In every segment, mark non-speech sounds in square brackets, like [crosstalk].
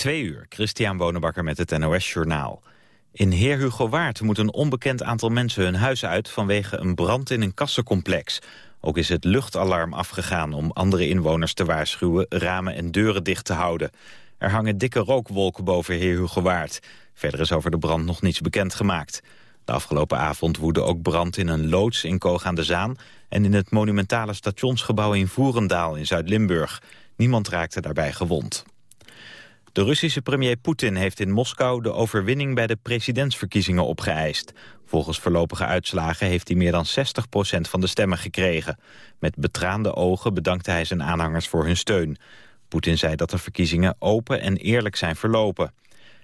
Twee uur, Christian Bonenbakker met het NOS Journaal. In Heer Hugo Waard moet een onbekend aantal mensen hun huis uit... vanwege een brand in een kassencomplex. Ook is het luchtalarm afgegaan om andere inwoners te waarschuwen... ramen en deuren dicht te houden. Er hangen dikke rookwolken boven Heer Hugo Waard. Verder is over de brand nog niets bekendgemaakt. De afgelopen avond woedde ook brand in een loods in Koog aan de Zaan... en in het monumentale stationsgebouw in Voerendaal in Zuid-Limburg. Niemand raakte daarbij gewond. De Russische premier Poetin heeft in Moskou de overwinning bij de presidentsverkiezingen opgeëist. Volgens voorlopige uitslagen heeft hij meer dan 60% van de stemmen gekregen. Met betraande ogen bedankte hij zijn aanhangers voor hun steun. Poetin zei dat de verkiezingen open en eerlijk zijn verlopen.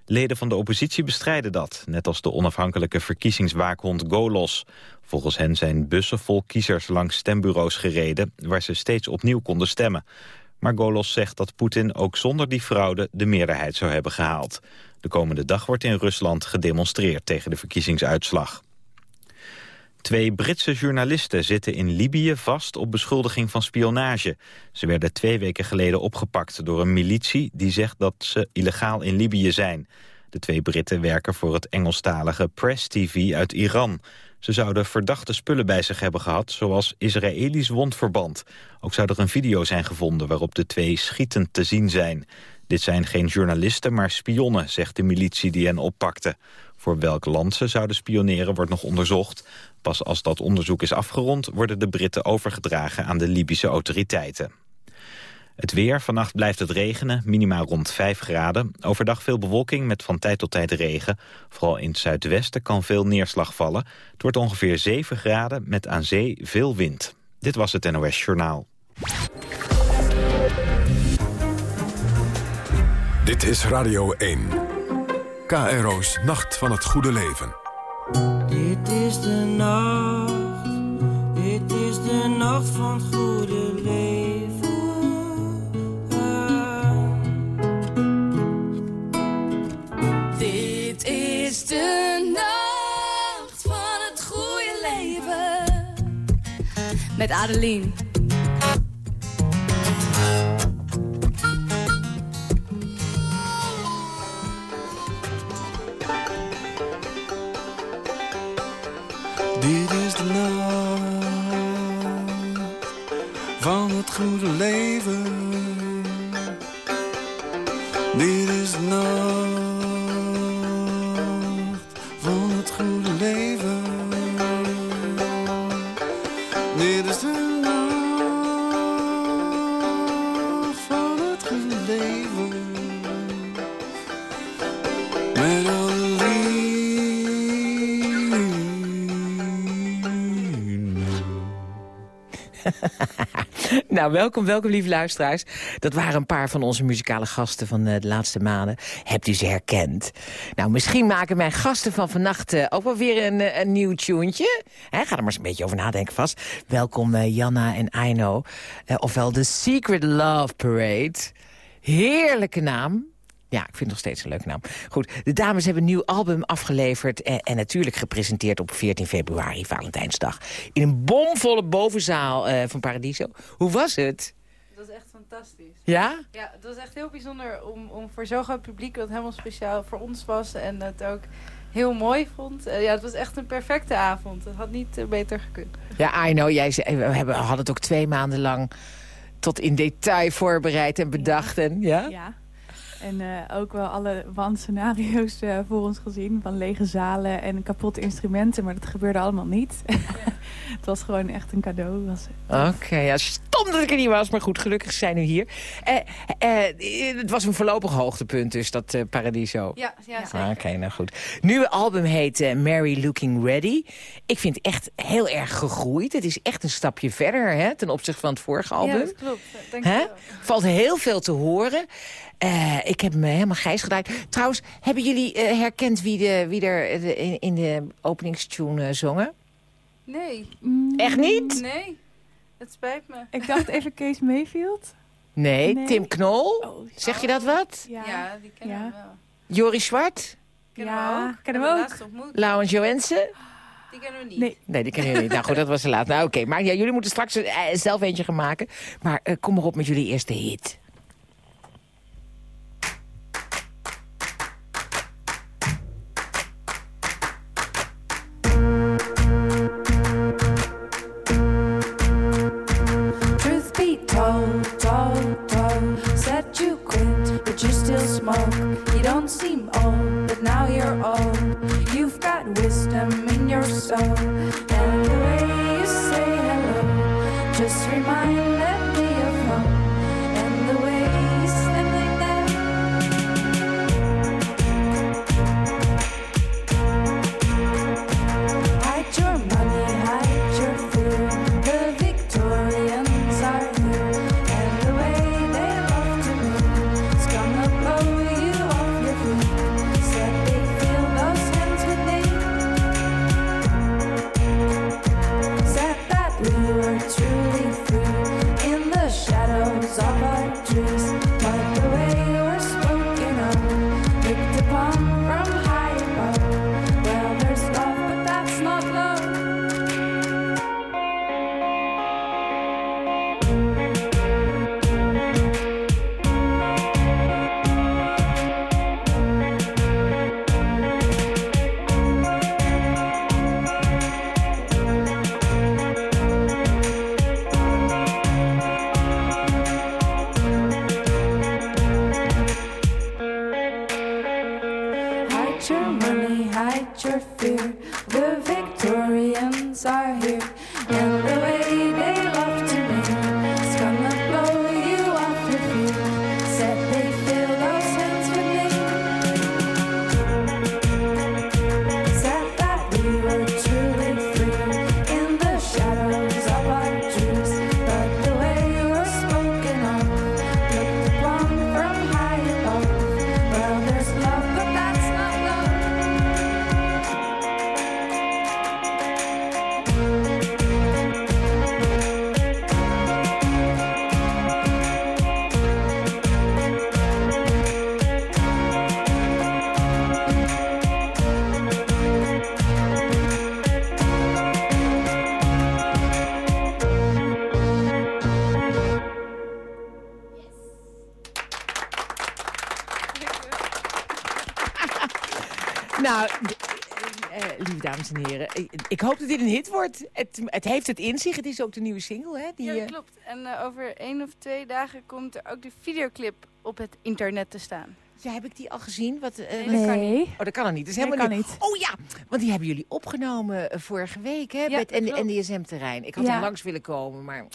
Leden van de oppositie bestrijden dat, net als de onafhankelijke verkiezingswaakhond Golos. Volgens hen zijn bussen vol kiezers langs stembureaus gereden... waar ze steeds opnieuw konden stemmen. Maar Golos zegt dat Poetin ook zonder die fraude de meerderheid zou hebben gehaald. De komende dag wordt in Rusland gedemonstreerd tegen de verkiezingsuitslag. Twee Britse journalisten zitten in Libië vast op beschuldiging van spionage. Ze werden twee weken geleden opgepakt door een militie die zegt dat ze illegaal in Libië zijn. De twee Britten werken voor het Engelstalige Press TV uit Iran. Ze zouden verdachte spullen bij zich hebben gehad, zoals Israëlisch wondverband. Ook zou er een video zijn gevonden waarop de twee schietend te zien zijn. Dit zijn geen journalisten, maar spionnen, zegt de militie die hen oppakte. Voor welk land ze zouden spioneren wordt nog onderzocht. Pas als dat onderzoek is afgerond worden de Britten overgedragen aan de Libische autoriteiten. Het weer, vannacht blijft het regenen, minimaal rond 5 graden. Overdag veel bewolking met van tijd tot tijd regen. Vooral in het zuidwesten kan veel neerslag vallen. Het wordt ongeveer 7 graden met aan zee veel wind. Dit was het NOS Journaal. Dit is Radio 1. KRO's Nacht van het Goede Leven. Dit is de nacht, dit is de nacht van het goede Met Adeline. Dit is de nacht van het goede leven. Nou, welkom, welkom lieve luisteraars. Dat waren een paar van onze muzikale gasten van eh, de laatste maanden. Hebt u ze herkend? Nou, misschien maken mijn gasten van vannacht eh, ook wel weer een, eh, een nieuw. Hè, ga er maar eens een beetje over nadenken vast. Welkom Janna en Aino. Ofwel The Secret Love Parade. Heerlijke naam. Ja, ik vind het nog steeds een leuke naam. Goed, de dames hebben een nieuw album afgeleverd... en, en natuurlijk gepresenteerd op 14 februari, Valentijnsdag. In een bomvolle bovenzaal eh, van Paradiso. Hoe was het? Dat is echt fantastisch. Ja? Ja, het was echt heel bijzonder om, om voor zo'n groot publiek... dat helemaal speciaal voor ons was en het ook heel mooi vond. Eh, ja, het was echt een perfecte avond. Het had niet eh, beter gekund. Ja, I know. Jij zei, we hebben, hadden het ook twee maanden lang tot in detail voorbereid en bedacht. En, ja? Ja. En eh, ook wel alle wanscenario's eh voor ons gezien. Van lege zalen en kapotte instrumenten. Maar dat gebeurde allemaal niet. [laughs] het was gewoon echt een cadeau. Oké, ja, stom dat ik er niet was, maar goed, gelukkig zijn we hier. Eh, het was een voorlopig hoogtepunt dus, dat Paradiso. Ja, ja, Ah, Oké, nou goed. Nieuwe album heet Mary Looking Ready. Ik vind het echt heel erg gegroeid. Het is echt een stapje verder hè, ten opzichte van het vorige album. Ja, dat klopt. Dank wel. Valt heel veel te horen. Eh, ik heb me helemaal gijs gedraaid. Trouwens, hebben jullie eh, herkend wie, de, wie er eh, de- in, in de openingstune zongen? Nee. Echt niet? Nee. Het spijt me. Ik dacht even Kees Mayfield. Nee, Nee. Tim Knol. Oh, zeg je dat wat? ja. Ja, die kennen Ja. we wel. Joris Zwart? Kennen Ja, we ook. kennen we ook. laatst ontmoet. Lau en Joensen? Die kennen we niet. Nee. Nee, die kennen jullie niet. Nou goed, dat was te laat. Nou oké, maar ja, jullie moeten straks zelf eentje gaan maken. Maar eh, kom maar op met jullie eerste hit. Don't seem old, but now you're old. You've got wisdom in your soul, Nou, eh, eh, lieve dames en heren, ik, ik hoop dat dit een hit wordt. Het, het heeft het in zich. Het is ook de nieuwe single, hè? Die, Ja, eh, klopt. En eh, over één of twee dagen komt er ook de videoclip op het internet te staan. ja, heb ik die al gezien? Wat, eh, Nee, dat kan Nee. Oh, dat kan er niet. Dat is helemaal kan niet. Oh ja, want die hebben jullie opgenomen vorige week, hè? Ja, Met N- klopt. NDSM-terrein. Ik had Ja. er langs willen komen, maar Nee,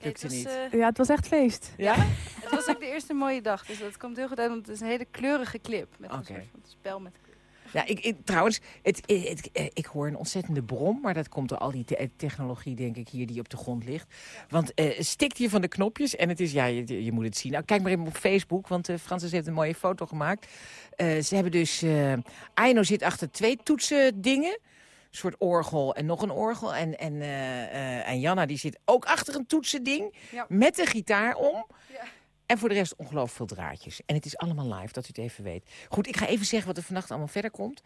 lukte het, was, niet. Ja, het was echt feest. ja? het was ook de eerste mooie dag, dus dat komt heel goed uit, want het is een hele kleurige clip. Met een Oké. soort van spel met Ja, ik, ik- trouwens, het, het, het- eh, ik hoor een ontzettende brom, maar dat komt door al die te- technologie, denk ik, hier die op de grond ligt. Want eh stikt hier van de knopjes en het is, ja, je, je moet het zien. Nou, kijk maar even op Facebook, want uh, Francis heeft een mooie foto gemaakt. Eh, ze hebben dus, eh Aino zit achter twee toetsen dingen. Een soort orgel en nog een orgel. En, en, eh, eh, en Janna die zit ook achter een toetsending Ja. met de gitaar om. Ja. En voor de rest ongelooflijk veel draadjes. En het is allemaal live, dat u het even weet. Goed, ik ga even zeggen wat er vannacht allemaal verder komt.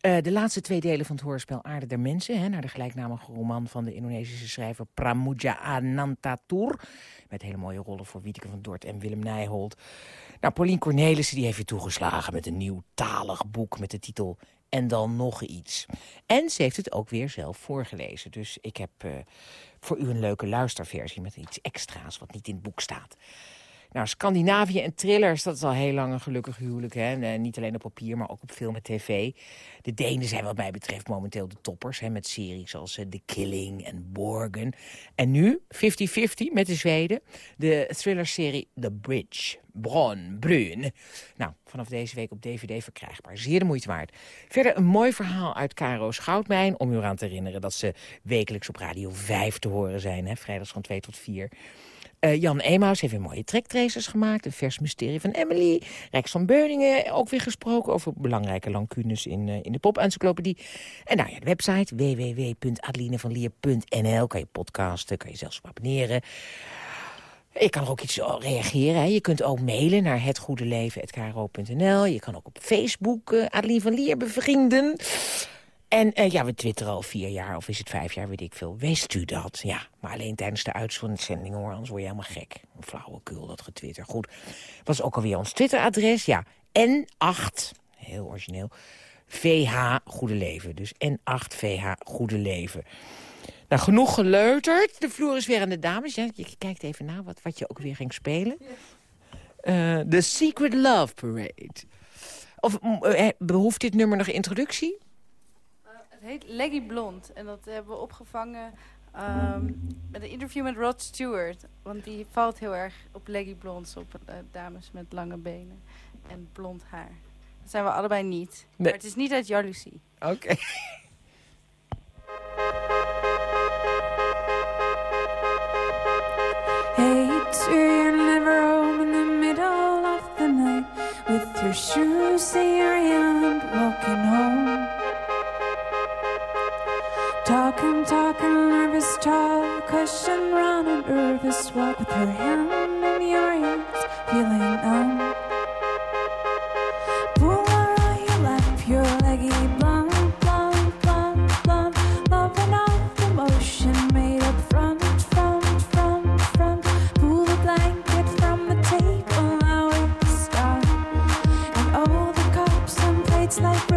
Eh, de laatste twee delen van het hoorspel Aarde der Mensen... Hè, naar de gelijknamige roman van de Indonesische schrijver Pramuja Anantatur... met hele mooie rollen voor Wieteke van Dort en Willem Nijholt. Nou, Paulien Cornelissen die heeft weer toegeslagen met een nieuw talig boek... met de titel En dan nog iets. En ze heeft het ook weer zelf voorgelezen. Dus ik heb eh, voor u een leuke luisterversie met iets extra's... wat niet in het boek staat. Nou, Scandinavië en thrillers, dat is al heel lang een gelukkig huwelijk. Hè? Eh, niet alleen op papier, maar ook op film en tv. De Denen zijn wat mij betreft momenteel de toppers. Hè? Met series als eh, The Killing en Borgen. En nu, 50-50 met de Zweden. De thrillerserie The Bridge. Bron, Brun. Nou, vanaf deze week op DVD verkrijgbaar. Zeer de moeite waard. Verder een mooi verhaal uit Caro's Goudmijn. Om u eraan te herinneren dat ze wekelijks op Radio 5 te horen zijn. Hè? Vrijdags van 2 tot 4. Eh, Jan Emaus heeft weer mooie trektracers gemaakt. Een vers mysterie van Emily. Rex van Beuningen ook weer gesproken over belangrijke lancunes in, eh, in de pop-encyclopedie. En nou ja, de website www.adelinevanlier.nl. Kan je podcasten, kan je zelfs abonneren. Je kan er ook iets op reageren. Hè. Je kunt ook mailen naar hetgoedeleven.kro.nl. Je kan ook op Facebook uh, Adeline van Lier bevrienden. En uh, ja, we twitteren al vier jaar, of is het vijf jaar, weet ik veel. Wist u dat? Ja, maar alleen tijdens de uitzending hoor, anders word je helemaal gek. Een flauwekul, dat getwitter. Goed, was ook alweer ons Twitteradres. Ja, N8, heel origineel, VH Goede Leven. Dus N8 VH Goede Leven. Nou, genoeg geleuterd. De vloer is weer aan de dames. Ja, je kijkt even na wat, wat je ook weer ging spelen. Uh, The Secret Love Parade. Of mm, eh, behoeft dit nummer nog introductie? Het heet Leggy Blond. En dat hebben we opgevangen ehm, met een interview met Rod Stewart. Want die valt heel erg op leggy blonds, op eh, dames met lange benen en blond haar. Dat zijn we allebei niet. Nee. Maar het is niet uit jaloezie. Oké. [laughs] You're never home in the middle of the night with your shoes in your hand walking home. Talking, talking, nervous talk, question round a nervous walk with her hand in your hands, feeling numb. On your your leggy all the made up front, front, front, front. Pull the blanket from the table, done. And all the cups and plates like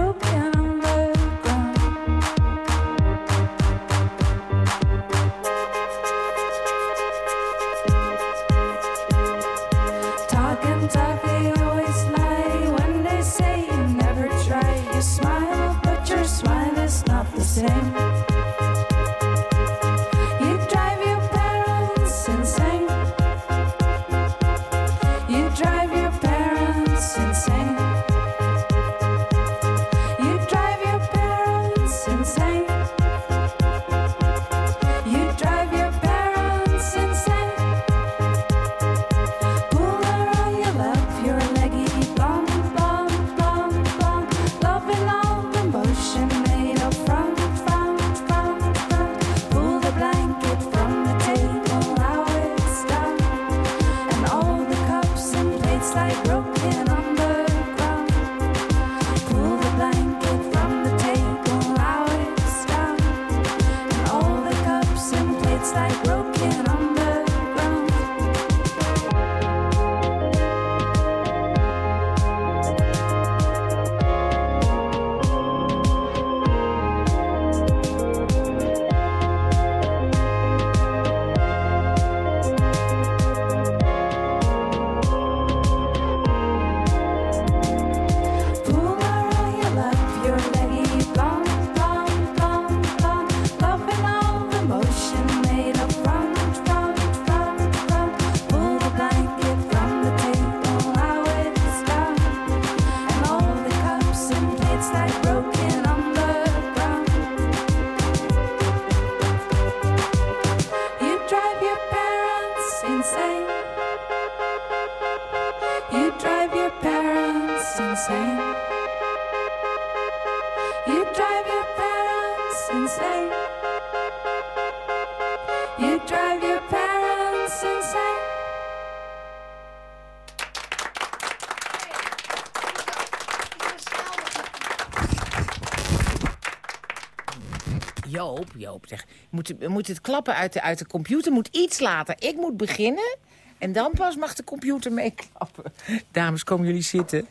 Joop, zeg. Moet, moet het klappen uit de, uit de computer? Moet iets later. Ik moet beginnen. En dan pas mag de computer meeklappen. Dames, komen jullie zitten.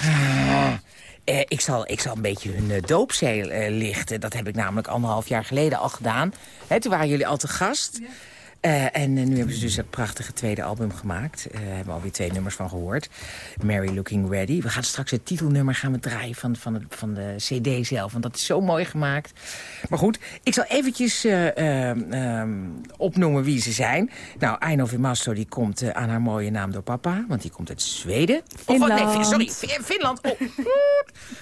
Ah, eh, ik, zal, ik zal een beetje hun eh, doopzeel eh, lichten. Dat heb ik namelijk anderhalf jaar geleden al gedaan. Toen waren jullie al te gast. Eh, en eh, nu hebben ze dus dat prachtige tweede album gemaakt. Eh, Daar hebben we alweer twee nummers van gehoord. Mary Looking Ready. We gaan straks het titelnummer gaan we draaien van, van, het, van de cd zelf. Want dat is zo mooi gemaakt. Maar goed, ik zal eventjes eh, ehm, opnoemen wie ze zijn. Nou, Aino Vimasto die komt eh, aan haar mooie naam door papa. Want die komt uit Zweden. Of, oh, nee, Finland. sorry, Fin- Finland. Oh.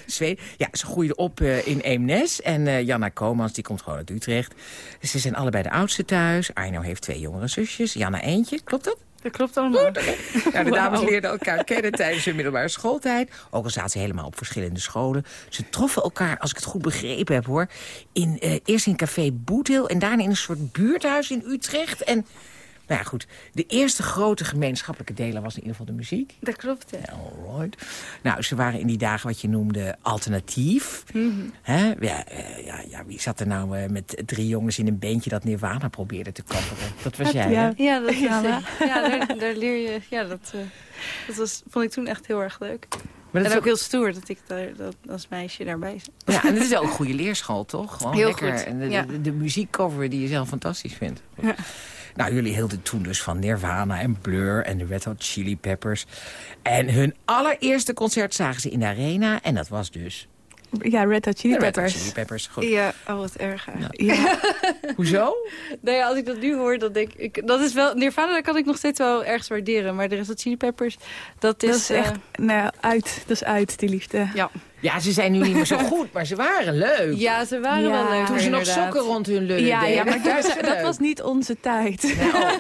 Zweden. Ja, ze groeiden op eh, in Eemnes. En eh, Janna Komans, die komt gewoon uit Utrecht. Ze zijn allebei de oudste thuis. Aino heeft twee jongere zusjes. Janna eentje, klopt dat? Dat klopt allemaal. Nou, de dames leerden elkaar kennen tijdens hun middelbare schooltijd. Ook al zaten ze helemaal op verschillende scholen. Ze troffen elkaar, als ik het goed begrepen heb hoor... In, eh, eerst in café Boetil en daarna in een soort buurthuis in Utrecht. En nou ja, goed, de eerste grote gemeenschappelijke deler was in ieder geval de muziek. Dat klopt, hè. Alright. Nou, ze waren in die dagen wat je noemde alternatief. Hè? Ja, ja, ja, wie zat er nou eh, met drie jongens in een beentje dat Nirvana probeerde te coveren? Dat was jij, hè? Ja. [laughs] Ja, dat is, Ja, ja daar, daar leer je... Ja, dat, eh, dat was, vond ik toen echt heel erg leuk. Maar dat en is ook heel stoer dat ik daar, dat als meisje daarbij zat. Ja, en het is ook een goede leerschool, toch? Gewoon Heel lekker. goed, En de, ja. de, de muziekcover die je zelf fantastisch vindt. Ja. Nou, jullie hielden toen dus van Nirvana en Blur en de Red Hot Chili Peppers. En hun allereerste concert zagen ze in de Arena. En dat was dus Ja, Red Hot Chili de Red Hot Peppers. Chili Peppers. Goed. Ja, oh wat erg eigenlijk. Ja. [laughs] Hoezo? Nou ja, als ik dat nu hoor, dan denk ik... Dat is wel, Nirvana dat kan ik nog steeds wel ergens waarderen. Maar de rest van Chili Peppers, dat is... Dat is eh, echt, nou uit. Dat is uit, die liefde. ja. Ja, ze zijn nu niet meer zo [laughs] goed, maar ze waren leuk. ja, ze waren Ja. wel leuk Toen ze nog sokken rond hun lullen Ja, deden. ja, maar dat, [laughs] was niet onze tijd. Oh,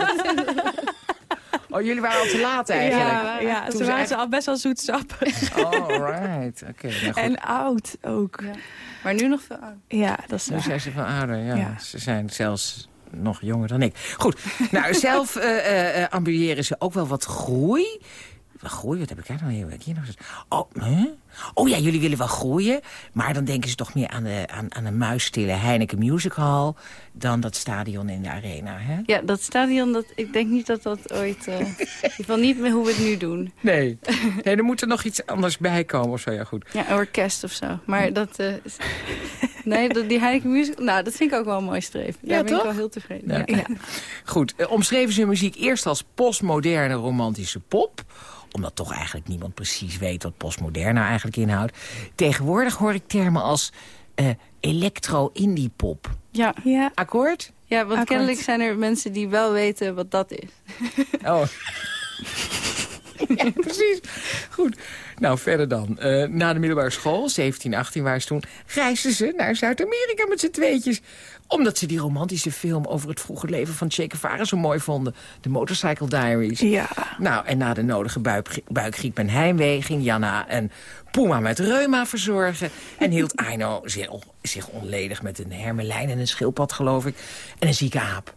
[laughs] oh, jullie waren al te laat eigenlijk. Ja, ja Toen ze ze waren ze al best wel zoetsappig. Oh, right. Oké, nou goed. En oud ook. Ja. Maar nu nog veel ouder. Ja, dat is Nu waar. zijn ze van ouder, ja. Ja. Ze zijn zelfs nog jonger dan ik. Goed, nou, zelf eh eh, eh, ambiëren ze ook wel wat groei. Wat groei? Wat heb ik daar nou hier, hier nog? eens- Oh, huh? oh ja, jullie willen wel groeien. Maar dan denken ze toch meer aan de, aan, aan de muisstille Heineken Music Hall... dan dat stadion in de arena, hè? Ja, dat stadion, dat, ik denk niet dat dat ooit... eh, [laughs] in ieder geval niet meer hoe we het nu doen. Nee. [laughs] nee, er moet er nog iets anders bij komen of zo. Ja, goed. Ja, een orkest of zo. Maar dat... eh, [laughs] nee, dat, die Heineken Music... Nou, dat vind ik ook wel een mooi streven. Daar Ja, ben ik toch? wel heel tevreden. Ja. Ja. Goed, eh, omschreven ze hun muziek eerst als postmoderne romantische pop omdat toch eigenlijk niemand precies weet wat postmodern nou eigenlijk inhoudt. Tegenwoordig hoor ik termen als eh, electro-indie pop. Ja. Ja, Akkoord? ja, want Akkoord. kennelijk zijn er mensen die wel weten wat dat is. [laughs] Oh. [laughs] ja, precies. Goed. Nou, verder dan. Eh, na de middelbare school, 17, 18 waren ze toen... reisden ze naar Zuid-Amerika met z'n tweetjes. Omdat ze die romantische film over het vroege leven van Che Guevara zo mooi vonden. De Motorcycle Diaries. ja. Nou, en na de nodige buik, buikgriep en heimwee... ging Janna een Puma met reuma verzorgen... en hield Aino zich, zich onledig met een hermelijn en een schildpad, geloof ik... en een zieke aap.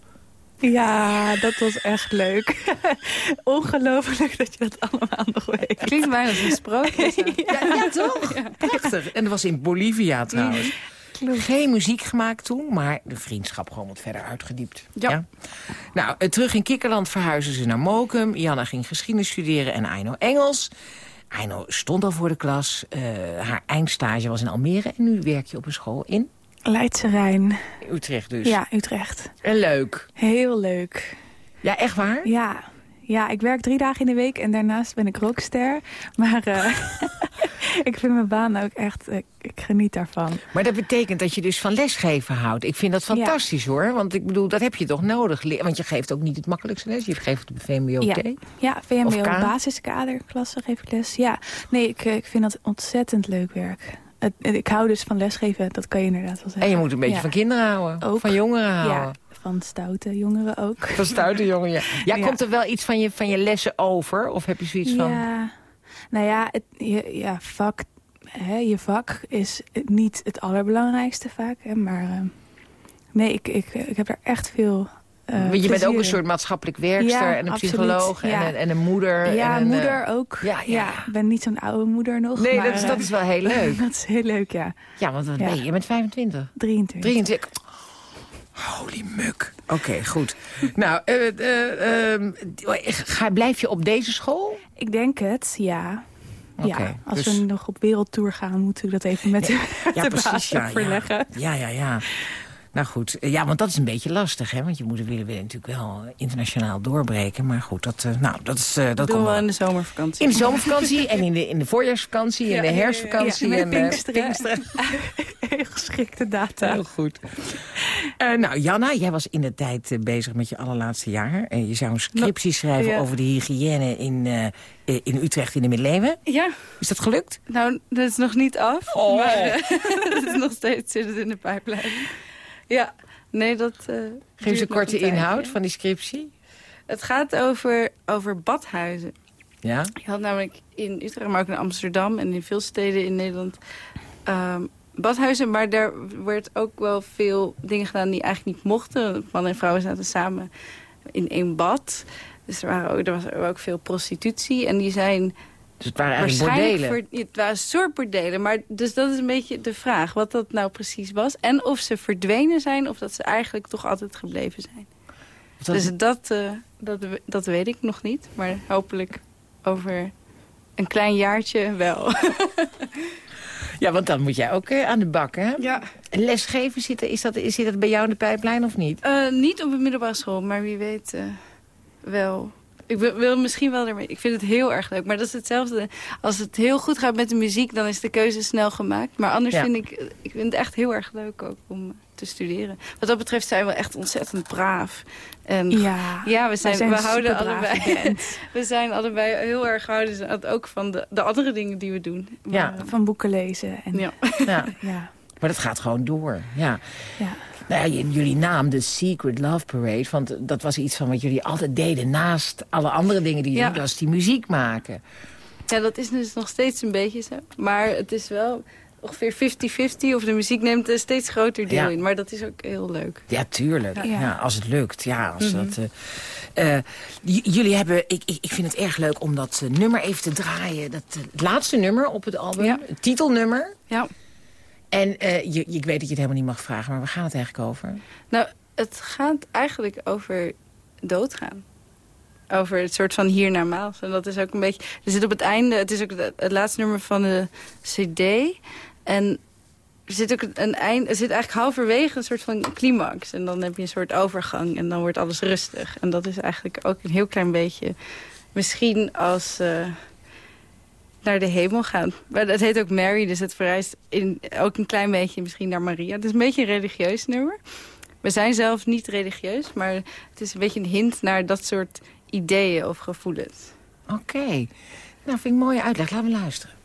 Ja, dat was echt leuk. [laughs] Ongelooflijk dat je dat allemaal nog weet. Klinkt bijna als een sprookje. zo. [laughs] Ja, ja toch? Prachtig. En dat was in Bolivia trouwens. Geen muziek gemaakt toen, maar de vriendschap gewoon wat verder uitgediept. Ja. Nou, eh, terug in Kikkerland verhuizen ze naar Mokum. Janna ging geschiedenis studeren en Aino Engels. Aino stond al voor de klas. Eh, haar eindstage was in Almere. En nu werk je op een school in Leidse Rijn. Utrecht dus. Ja, Utrecht. En leuk. Heel leuk. Ja, echt waar? Ja. Ja, ik werk drie dagen in de week en daarnaast ben ik rockster. Maar eh, [laughs] [laughs] ik vind mijn baan ook echt, ik, ik geniet daarvan. Maar dat betekent dat je dus van lesgeven houdt. Ik vind dat fantastisch hoor. Want ik bedoel, dat heb je toch nodig. Want je geeft ook niet het makkelijkste les. Je geeft op VMBO Ja. Ja, VMBO basiskaderklasse geef ik les. Ja, nee, ik, eh, ik vind dat ontzettend leuk werk. Het, ik hou dus van lesgeven, dat kan je inderdaad wel zeggen. En je moet een beetje Ja. van kinderen houden. Ook. Van jongeren houden. Van stoute jongeren ook. [laughs] Van stoute jongen, ja. ja. Ja. Komt er wel iets van je, van je lessen over? Of heb je zoiets van... Ja, nou ja, het, je, ja vak, hè, je vak is niet het allerbelangrijkste vaak. Hè, maar eh, nee, ik, ik, ik heb er echt veel eh, Want je bent ook een soort maatschappelijk werkster Ja, en een absoluut, psycholoog en, een, en een moeder. Ja, en een, eh, moeder ook. ja, ja. Ik ben niet zo'n oude moeder nog. Nee, maar, dat is, dat is wel heel leuk. [laughs] dat is heel leuk, ja. Ja, want wat ben je? Je bent 25. 23. 23. Holy muk. Oké, goed. [laughs] nou, eh, eh, ehm, ga, blijf je op deze school? Ik denk het, ja. Ja, als dus- we nog op wereldtour gaan, moeten we dat even met de, Ja, de [laughs] precies. baas Ja, ja. overleggen. ja, ja, ja. Nou goed, ja, want dat is een beetje lastig, hè? Want je moet willen, willen natuurlijk wel internationaal doorbreken. Maar goed, dat, eh, nou, dat, is, eh, dat Dat doen komt we wel. in de zomervakantie. In de zomervakantie en in de, in de voorjaarsvakantie en de herfstvakantie. Ja, en, eh, Pinksteren. Pinksteren. [laughs] Heel geschikte data. Heel goed. Eh, nou, Janna, jij was in de tijd eh, bezig met je allerlaatste jaar. Eh, je zou een scriptie schrijven ja. over de hygiëne in, eh, eh, in Utrecht in de middeleeuwen. Ja, Is dat gelukt? nou, dat is nog niet af. Oh. Maar eh, [laughs] dat is nog steeds zit het in de pijplijn. Ja, nee, dat eh, Geef eens een korte inhoud van die scriptie. Het gaat over, over badhuizen. Ja? Je had namelijk in Utrecht, maar ook in Amsterdam en in veel steden in Nederland ehm, badhuizen. Maar daar werd ook wel veel dingen gedaan die eigenlijk niet mochten. Mannen en vrouwen zaten samen in één bad. Dus er, waren ook, er was ook veel prostitutie. En die zijn Dus het waren eigenlijk bordelen. Voor, het waren een soort bordelen. Maar dus dat is een beetje de vraag. Wat dat nou precies was. En of ze verdwenen zijn of dat ze eigenlijk toch altijd gebleven zijn. Dat- Dus dat, eh, dat, dat weet ik nog niet. Maar hopelijk over een klein jaartje wel. [laughs] Ja, want dan moet jij ook eh, aan de bak, hè? Ja. Lesgeven, zit, is dat, zit dat bij jou in de pijplijn of niet? Eh, niet op een middelbare school, maar wie weet wel. Ik wil, wil misschien wel ermee. Ik vind het heel erg leuk. Maar dat is hetzelfde. Als het heel goed gaat met de muziek, dan is de keuze snel gemaakt. Maar anders Ja. vind ik, ik vind het echt heel erg leuk ook om te studeren. Wat dat betreft zijn we echt ontzettend braaf. En Ja, ja we, zijn, zijn we houden allebei. [laughs] we zijn allebei heel erg houden ook van de, de andere dingen die we doen. Ja. Maar, Van boeken lezen. En, ja. Ja, [laughs] ja. maar dat gaat gewoon door, ja. Ja. Nou ja, jullie naam, de Secret Love Parade, want dat was iets van wat jullie altijd deden naast alle andere dingen die Ja. doet, als die muziek maken. Ja, dat is dus nog steeds een beetje zo. Maar het is wel ongeveer 50-50. Of de muziek neemt een steeds groter deel Ja. in. Maar dat is ook heel leuk. Ja, tuurlijk. Ja. Ja. als het lukt. Ja, als Mhm. dat, eh, eh, jullie hebben, ik, ik, ik vind het erg leuk om dat eh, nummer even te draaien. Dat, het laatste nummer op het album, het titelnummer. Ja. En eh, je, ik weet dat je het helemaal niet mag vragen, maar waar gaat het eigenlijk over? Nou, het gaat eigenlijk over doodgaan. Over het soort van hiernamaals. En dat is ook een beetje... Er zit op het einde... Het is ook het, laatste nummer van de cd. En er zit ook een eind... Er zit eigenlijk halverwege een soort van climax. En dan heb je een soort overgang. En dan wordt alles rustig. En dat is eigenlijk ook een heel klein beetje... Misschien als... eh, naar de hemel gaan. Maar het heet ook Mary, dus het verrijst in, ook een klein beetje misschien naar Maria. Het is een beetje een religieus nummer. We zijn zelf niet religieus, maar het is een beetje een hint naar dat soort ideeën of gevoelens. Oké. Nou, vind ik een mooie uitleg. Laten we luisteren.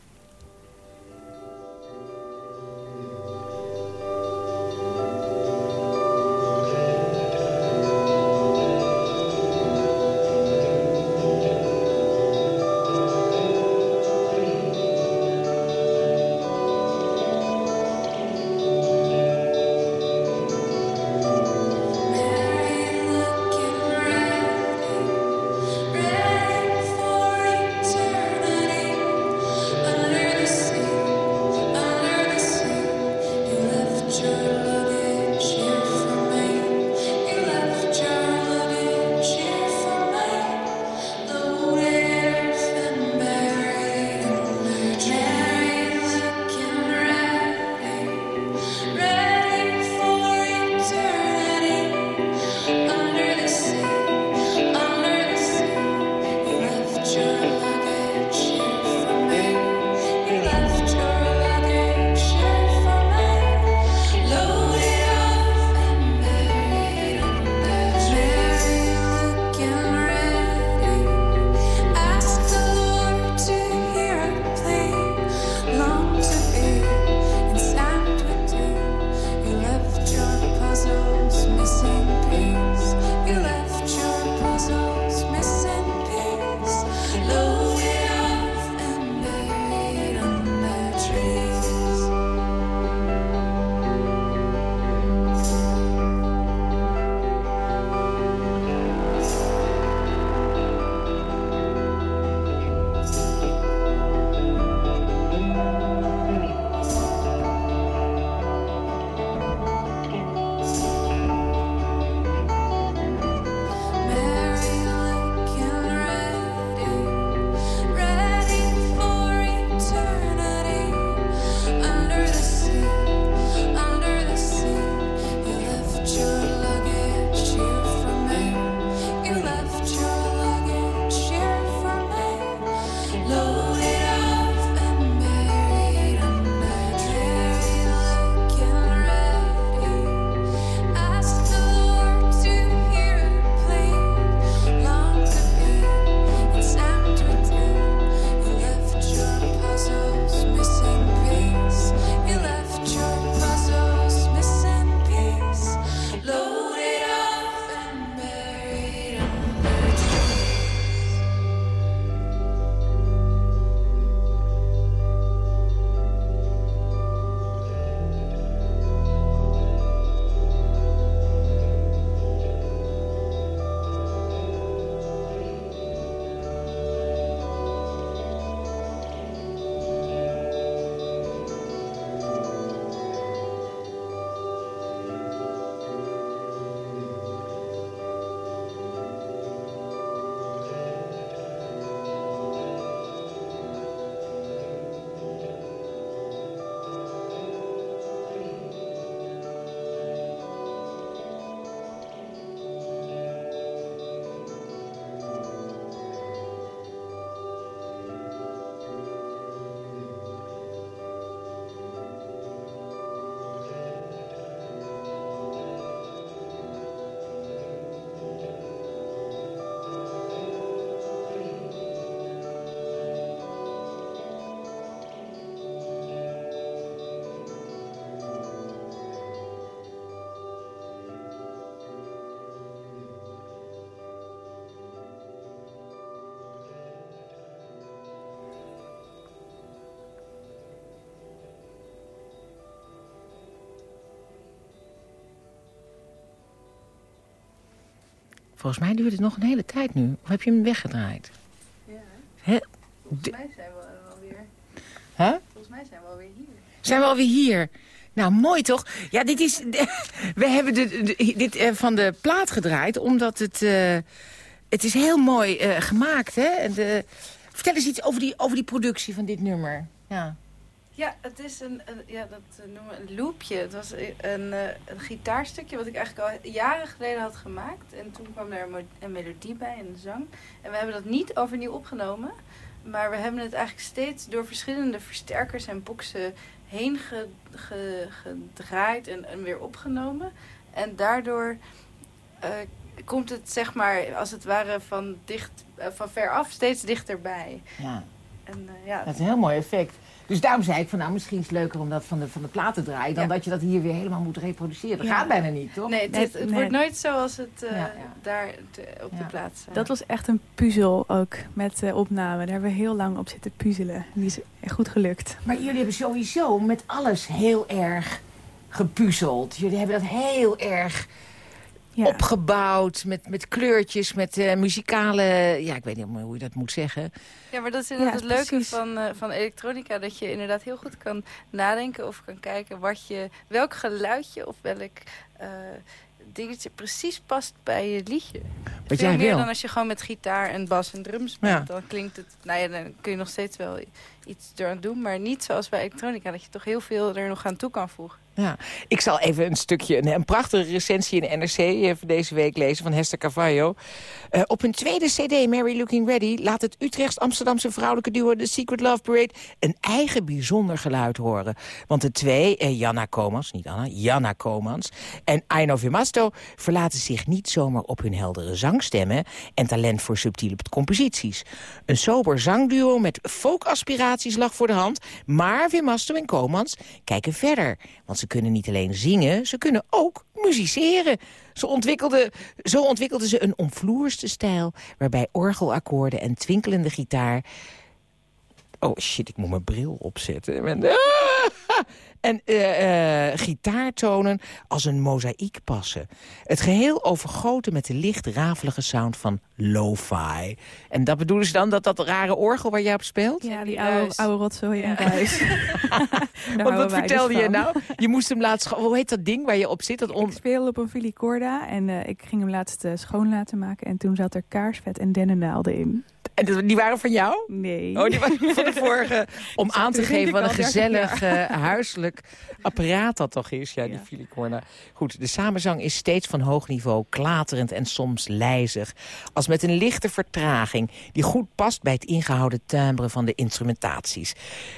Volgens mij duurt het nog een hele tijd nu. Of heb je hem weggedraaid? Ja, Hè? volgens mij zijn we alweer. Huh? Volgens mij zijn we alweer hier. Zijn we alweer hier? Nou, mooi toch? Ja, dit is... [laughs] We hebben de, de- dit eh, van de plaat gedraaid, omdat het... eh, het is heel mooi eh, gemaakt, hè? De, vertel eens iets over die, over die productie van dit nummer. Ja. Ja, het is een, een- ja, dat eh, noemen we een loopje. Het was een, eh, een gitaarstukje wat ik eigenlijk al jaren geleden had gemaakt. En toen kwam er een, melodie bij en een zang. En we hebben dat niet overnieuw opgenomen. Maar we hebben het eigenlijk steeds door verschillende versterkers en boxen heen ge- ge- gedraaid en, en weer opgenomen. En daardoor eh, komt het zeg maar als het ware van, dicht, eh, van ver af steeds dichterbij. ja. En, eh, ja, Dat is een heel mooi effect. Dus daarom zei ik van nou, misschien is het leuker om dat van de, van de plaat te draaien... dan Ja. dat je dat hier weer helemaal moet reproduceren. Dat Ja. gaat bijna niet, toch? Nee, het, nee. wordt nooit zoals het eh, Ja, ja. daar op Ja. de plaats staat. Dat was echt een puzzel ook met de opname. Daar hebben we heel lang op zitten puzzelen. Die is goed gelukt. Maar jullie hebben sowieso met alles heel erg gepuzzeld. Jullie hebben dat heel erg Ja. opgebouwd met, met kleurtjes, met eh, muzikale... Ja, ik weet niet hoe je dat moet zeggen. Ja, maar dat is inderdaad Ja, het leuke precies. van, eh, van elektronica. Dat je inderdaad heel goed kan nadenken of kan kijken wat je, welk geluidje of welk eh, dingetje precies past bij je liedje. Wat Veel jij meer wil. dan als je gewoon met gitaar en bas en drums bent. Ja. Dan klinkt het, nou ja, dan kun je nog steeds wel iets eraan doen. Maar niet zoals bij elektronica, dat je toch heel veel er nog aan toe kan voegen. Ja. Ik zal even een stukje, een, een prachtige recensie in NRC even deze week lezen van Hester Carvalho. Eh, op hun tweede cd, Mary Looking Ready, laat het Utrechts-Amsterdamse vrouwelijke duo The Secret Love Parade een eigen bijzonder geluid horen. Want de twee, eh, Janna Komans, niet Anna, Janna Komans en Aino Vimasto verlaten zich niet zomaar op hun heldere zangstemmen en talent voor subtiele composities. Een sober zangduo met folkaspiraties lag voor de hand, maar Vimasto en Komans kijken verder. Want ze kunnen niet alleen zingen, ze kunnen ook musiceren. Zo ontwikkelde, zo ontwikkelden ze een omvloerste stijl... waarbij orgelakkoorden en twinkelende gitaar... Oh shit, ik moet mijn bril opzetten. En, en eh, eh, gitaartonen als een mozaïek passen. Het geheel overgoten met de licht rafelige sound van lo-fi. En dat bedoelen ze dan, dat dat rare orgel waar jij op speelt? Ja, die oude, oude rotzooi in huis. [laughs] [laughs] Want wat vertelde je nou? Je moest hem scho- Hoe heet dat ding waar je op zit? Dat on... Ik speel op een filicorda en eh, ik ging hem laatst schoon laten maken. En toen zat er kaarsvet en dennennaalden in. En die waren van jou? Nee. Oh, die waren van de vorige. [laughs] Om aan te geven wat een wel, 30 gezellig huiselijk apparaat dat toch is. Ja, die Ja. filicorna. Goed, de samenzang is steeds van hoog niveau, klaterend en soms lijzig. Als met een lichte vertraging die goed past bij het ingehouden timbre van de instrumentaties.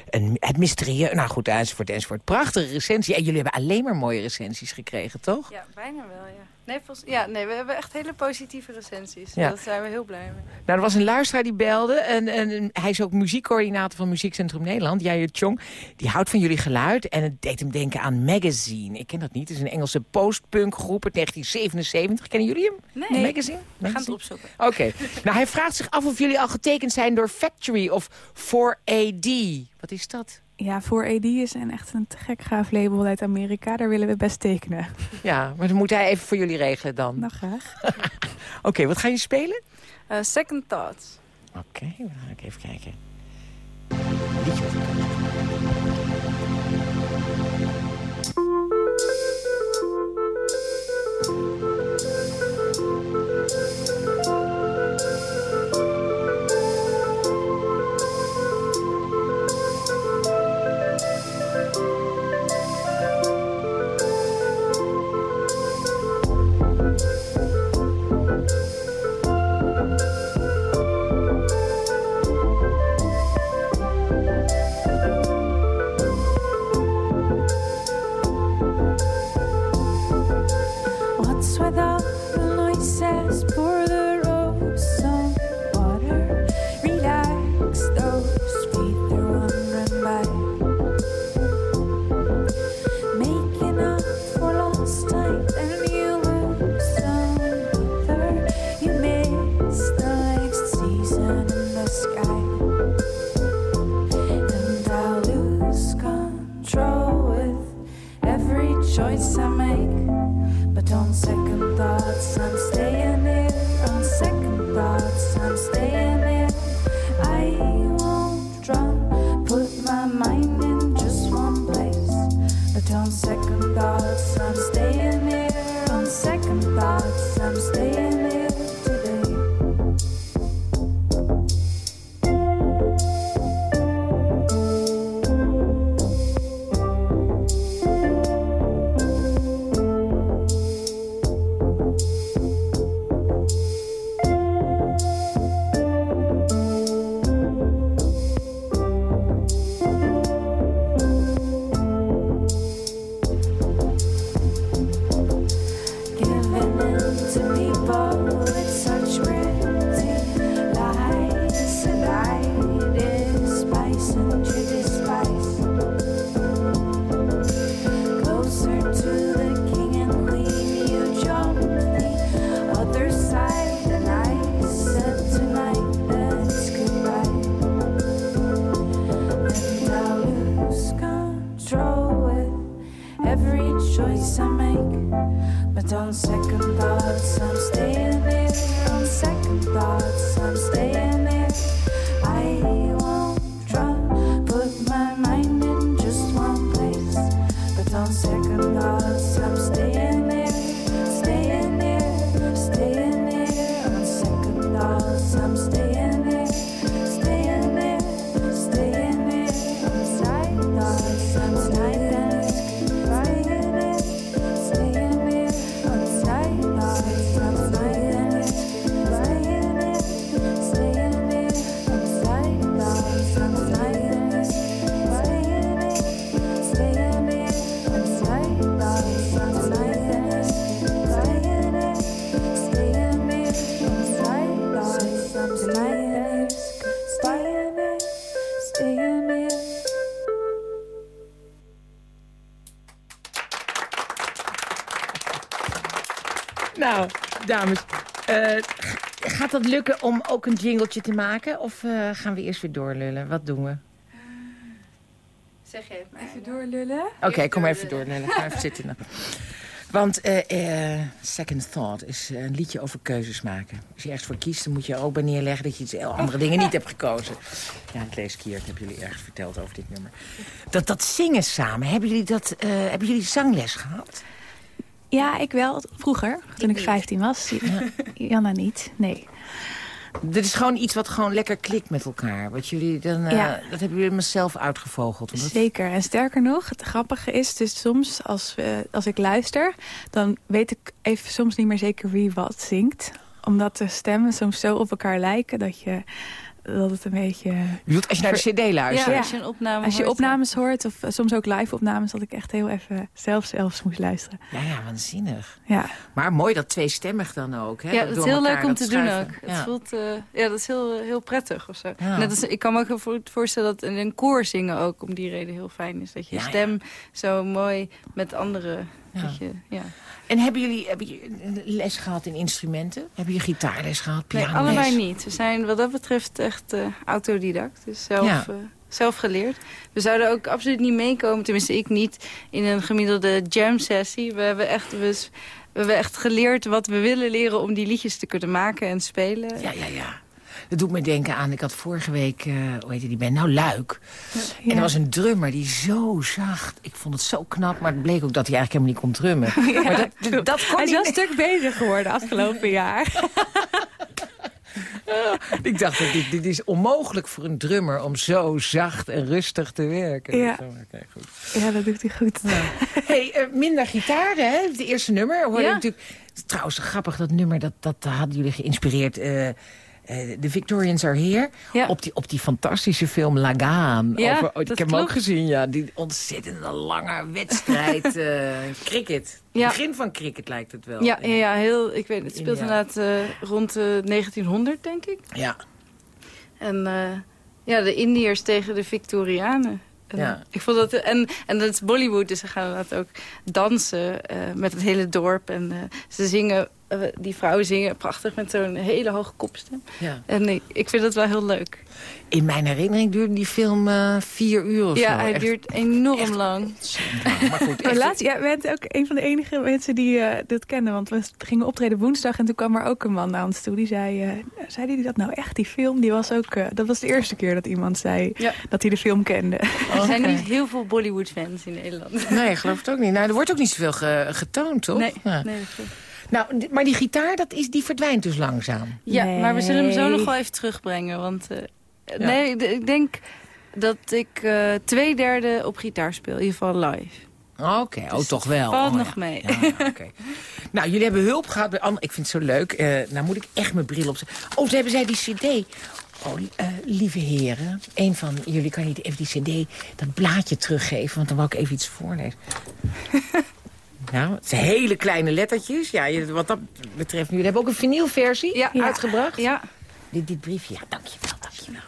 En het mysterieus, nou goed, enzovoort, enzovoort. Prachtige recensie. En jullie hebben alleen maar mooie recensies gekregen, toch? Ja, bijna wel, ja. Nee, volgens, ja, nee, we hebben echt hele positieve recensies. Ja. Daar zijn we heel blij mee. Nou, er was een luisteraar die belde. En, en hij is ook muziekcoördinator van Muziekcentrum Nederland. Jair Chong. Die houdt van jullie geluid. En het deed hem denken aan Magazine. Ik ken dat niet. Het is een Engelse post-punk groep uit 1977. Kennen jullie hem? Nee, Magazine? we gaan het Magazine? opzoeken. Oké. nou, hij vraagt zich af of jullie al getekend zijn door Factory of 4AD. Wat is dat? Ja, voor AD is een echt een te gek gaaf label uit Amerika. Daar willen we best tekenen. Ja, maar dan moet hij even voor jullie regelen dan. Nou, graag. [laughs] Oké, wat gaan jullie spelen? Eh, second Thoughts. Oké, dan ga ik even kijken. Liedje dames, eh, gaat dat lukken om ook een jingletje te maken? Of eh, gaan we eerst weer doorlullen? Wat doen we? Zeg het maar. Even doorlullen. Oké, kom maar even doorlullen. Ga even zitten. dan. Want eh, eh, Second Thought is een liedje over keuzes maken. Als je ergens voor kiest, dan moet je ook bij neerleggen... dat je iets heel [laughs] andere dingen niet hebt gekozen. Ja, ik lees keer, ik heb jullie ergens verteld over dit nummer. Dat, dat zingen samen, hebben jullie, dat, eh, hebben jullie zangles gehad? Ja, ik wel. Vroeger, toen ik 15 was. [laughs] Janna niet, nee. Dit is gewoon iets wat gewoon lekker klikt met elkaar. Wat jullie dan, eh. Dat hebben jullie maar zelf uitgevogeld. Omdat- Zeker. En sterker nog, het grappige is dus soms als, we, als ik luister... dan weet ik even soms niet meer zeker wie wat zingt. Omdat de stemmen soms zo op elkaar lijken dat je... Dat het een beetje... Je bedoelt als je naar de cd luistert? Ja, als je een opname Als je hoort, opnames hoort, of eh, soms ook live opnames... dat ik echt heel even zelf zelfs moest luisteren. Ja, ja, waanzinnig. Ja, Maar mooi dat tweestemmig dan ook. Hè? Ja, dat is heel leuk om te doen ook. Ja. Het voelt, eh, ja, dat is heel, heel prettig of zo. Ja. Net als, ik kan me ook voorstellen dat in een koor zingen ook om die reden heel fijn is. Dat je Ja, ja. stem zo mooi met anderen... Ja. Dat je, ja. En hebben jullie, hebben les gehad in instrumenten? Hebben jullie gitaarles gehad, Nee, pianoles? allebei niet. We zijn wat dat betreft echt eh, autodidact. Dus zelf, Ja. eh, zelf geleerd. We zouden ook absoluut niet meekomen, tenminste ik niet, in een gemiddelde jam sessie. We hebben echt, we, we hebben echt geleerd wat we willen leren om die liedjes te kunnen maken en spelen. Ja, ja, ja. Dat doet me denken aan, ik had vorige week, eh, hoe heet die band? Nou, Luik. En er was een drummer die zo zacht. Ik vond het zo knap, maar het bleek ook dat hij eigenlijk helemaal niet kon drummen. [laughs] maar dat, dat, dat kon Hij is wel een stuk beter geworden afgelopen [laughs] jaar. [laughs] Ik dacht, dat dit, dit is onmogelijk voor een drummer om zo zacht en rustig te werken. Ja. Goed. Ja, dat doet hij goed. Hey, eh, minder gitaren, hè? Het eerste nummer. Hoorde Ja. natuurlijk. Trouwens, grappig, dat nummer, dat, dat hadden jullie geïnspireerd. eh eh, The Victorians Are Here. Ja. Op, die, op die fantastische film Lagaan. Ja, Over, oh, ik heb hem ook gezien, ja. Die ontzettende lange wedstrijd. [laughs] eh, cricket. Ja. Begin van cricket lijkt het wel. Ja, ja, heel, ik weet het. Speelt inderdaad eh, rond eh, 1900, denk ik. Ja. En ja, de Indiërs tegen de Victorianen. En, Ja. ik vond dat, en, en dat is Bollywood, dus ze gaan inderdaad ook dansen met het hele dorp. En ze zingen eh, die vrouwen zingen prachtig met zo'n hele hoge kopstem. Ja. En ik, ik vind dat wel heel leuk. In mijn herinnering duurde die film eh, vier uur of ja, zo. hij Echt duurt enorm lang. Maar goed, [laughs] echt- laatst, ja, bent ook een van de enige mensen die eh dit kenden. Want we gingen optreden woensdag en toen kwam er ook een man naar ons toe. Die zei, zei die dat nou echt, die film? Die was ook, dat was de eerste keer dat iemand zei Ja. dat hij de film kende. Er zijn niet heel veel Bollywood-fans in Nederland. Nee, [laughs] geloof het ook niet. Nou, er wordt ook niet zoveel ge- getoond, toch? Nee, Ja. nee, dat klopt. Nou, maar die gitaar, dat is, die verdwijnt dus langzaam. Ja, maar we zullen hem zo nog wel even terugbrengen. Want eh, nee, ik- denk dat ik eh, twee derde op gitaar speel. In ieder geval live. Oké, oh, toch wel. valt Oh, nog ja. mee. Ja, [laughs] nou, jullie hebben hulp gehad bij Anne. Ik vind het zo leuk. Eh, nou moet ik echt mijn bril opzetten. Oh, ze hebben zij die cd. Oh, eh, lieve heren. Een van jullie kan niet even die cd, dat blaadje teruggeven. Want dan wou ik even iets voorlezen. [laughs] nou, het zijn hele kleine lettertjes. Ja, wat dat betreft. Jullie hebben ook een vinylversie Ja. uitgebracht. Ja, Dit, dit briefje, ja, dankjewel, dankjewel.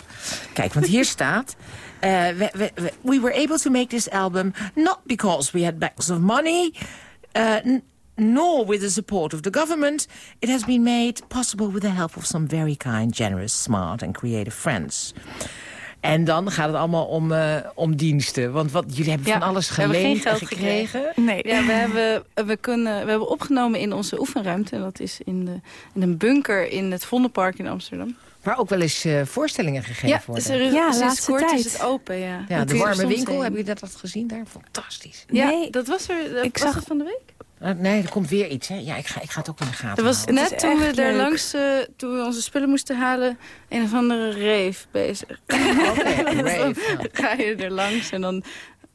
Kijk, want hier staat... eh, we, we, we- we were able to make this album not because we had bags of money... uh, nor with the support of the government. It has been made possible with the help of some very kind, generous, smart and creative friends. En dan gaat het allemaal om, eh, om diensten. Want wat, jullie hebben Ja, van alles we hebben geleend geen en geld gekregen. Nee. ja we, hebben, we, kunnen, we hebben opgenomen in onze oefenruimte. En dat is in, de, in een bunker in het Vondelpark in Amsterdam. Waar ook wel eens eh, voorstellingen gegeven Ja, worden. er is, Ja, sinds laatste kort tijd. is het open. Ja, ja, de warme winkel, heen. hebben jullie dat gezien daar? Fantastisch. Ja, Nee. dat was er. Dat, Ik was zag- het van de week? Eh, nee, er komt weer iets, hè? Ja, ik ga, ik ga het ook in de gaten Dat was houden. Net toen we daar langs, eh, toen we onze spullen moesten halen, een of andere rave bezig. [laughs] Oké, [laughs] rave, ja. Dan ga je er langs en dan,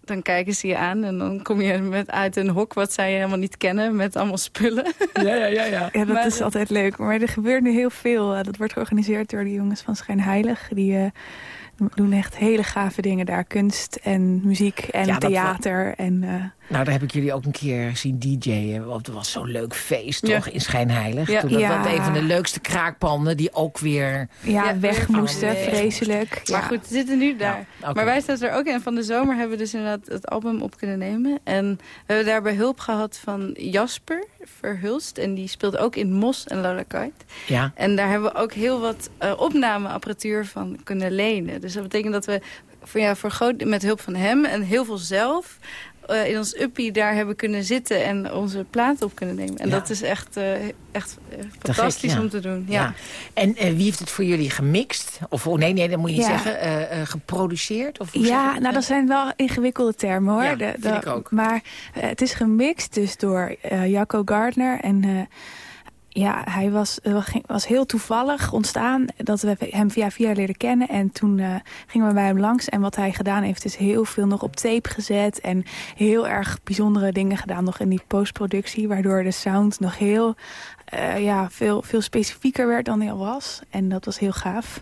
dan kijken ze je aan. En dan kom je met uit een hok wat zij helemaal niet kennen met allemaal spullen. [laughs] Ja, ja, ja, ja. Ja, dat Maar is altijd leuk. Maar er gebeurt nu heel veel. Eh, dat wordt georganiseerd door de jongens van Schijnheilig. Die eh, doen echt hele gave dingen daar. Kunst en muziek en Ja, dat theater. En, eh, Nou, daar heb ik jullie ook een keer zien DJ'en. Want het was zo'n leuk feest, Ja. toch? In Schijnheilig. Ja. Toen dat, Ja. dat een van de leukste kraakpanden die ook weer... ja, Ja, weg moesten, weg vreselijk. Maar goed, we zitten nu daar. Maar wij staan er ook in. Van de zomer hebben we dus inderdaad het album op kunnen nemen. En we hebben daarbij hulp gehad van Jasper Verhulst. En die speelt ook in Mos en Lola Kite. Ja. En daar hebben we ook heel wat eh, opnameapparatuur van kunnen lenen. Dus dat betekent dat we voor, ja, voor groot, met hulp van hem en heel veel zelf... eh, in ons uppie daar hebben kunnen zitten en onze platen op kunnen nemen. En Ja. dat is echt, eh, echt eh, fantastisch ja. om te doen. ja. Ja. En wie heeft het voor jullie gemixt? Of oh, nee, nee, dat moet je niet zeggen. geproduceerd? Of Ja, nou dat zijn wel ingewikkelde termen hoor. Ja, De- vind de- ik ook. Maar het is gemixt dus door Jacco Gardner. En ja, hij was, eh, was heel toevallig ontstaan dat we hem via via leren kennen. En toen eh, gingen we bij hem langs. En wat hij gedaan heeft is heel veel nog op tape gezet. En heel erg bijzondere dingen gedaan nog in die postproductie. Waardoor de sound nog heel eh, ja, veel, veel specifieker werd dan hij al was. En dat was heel gaaf.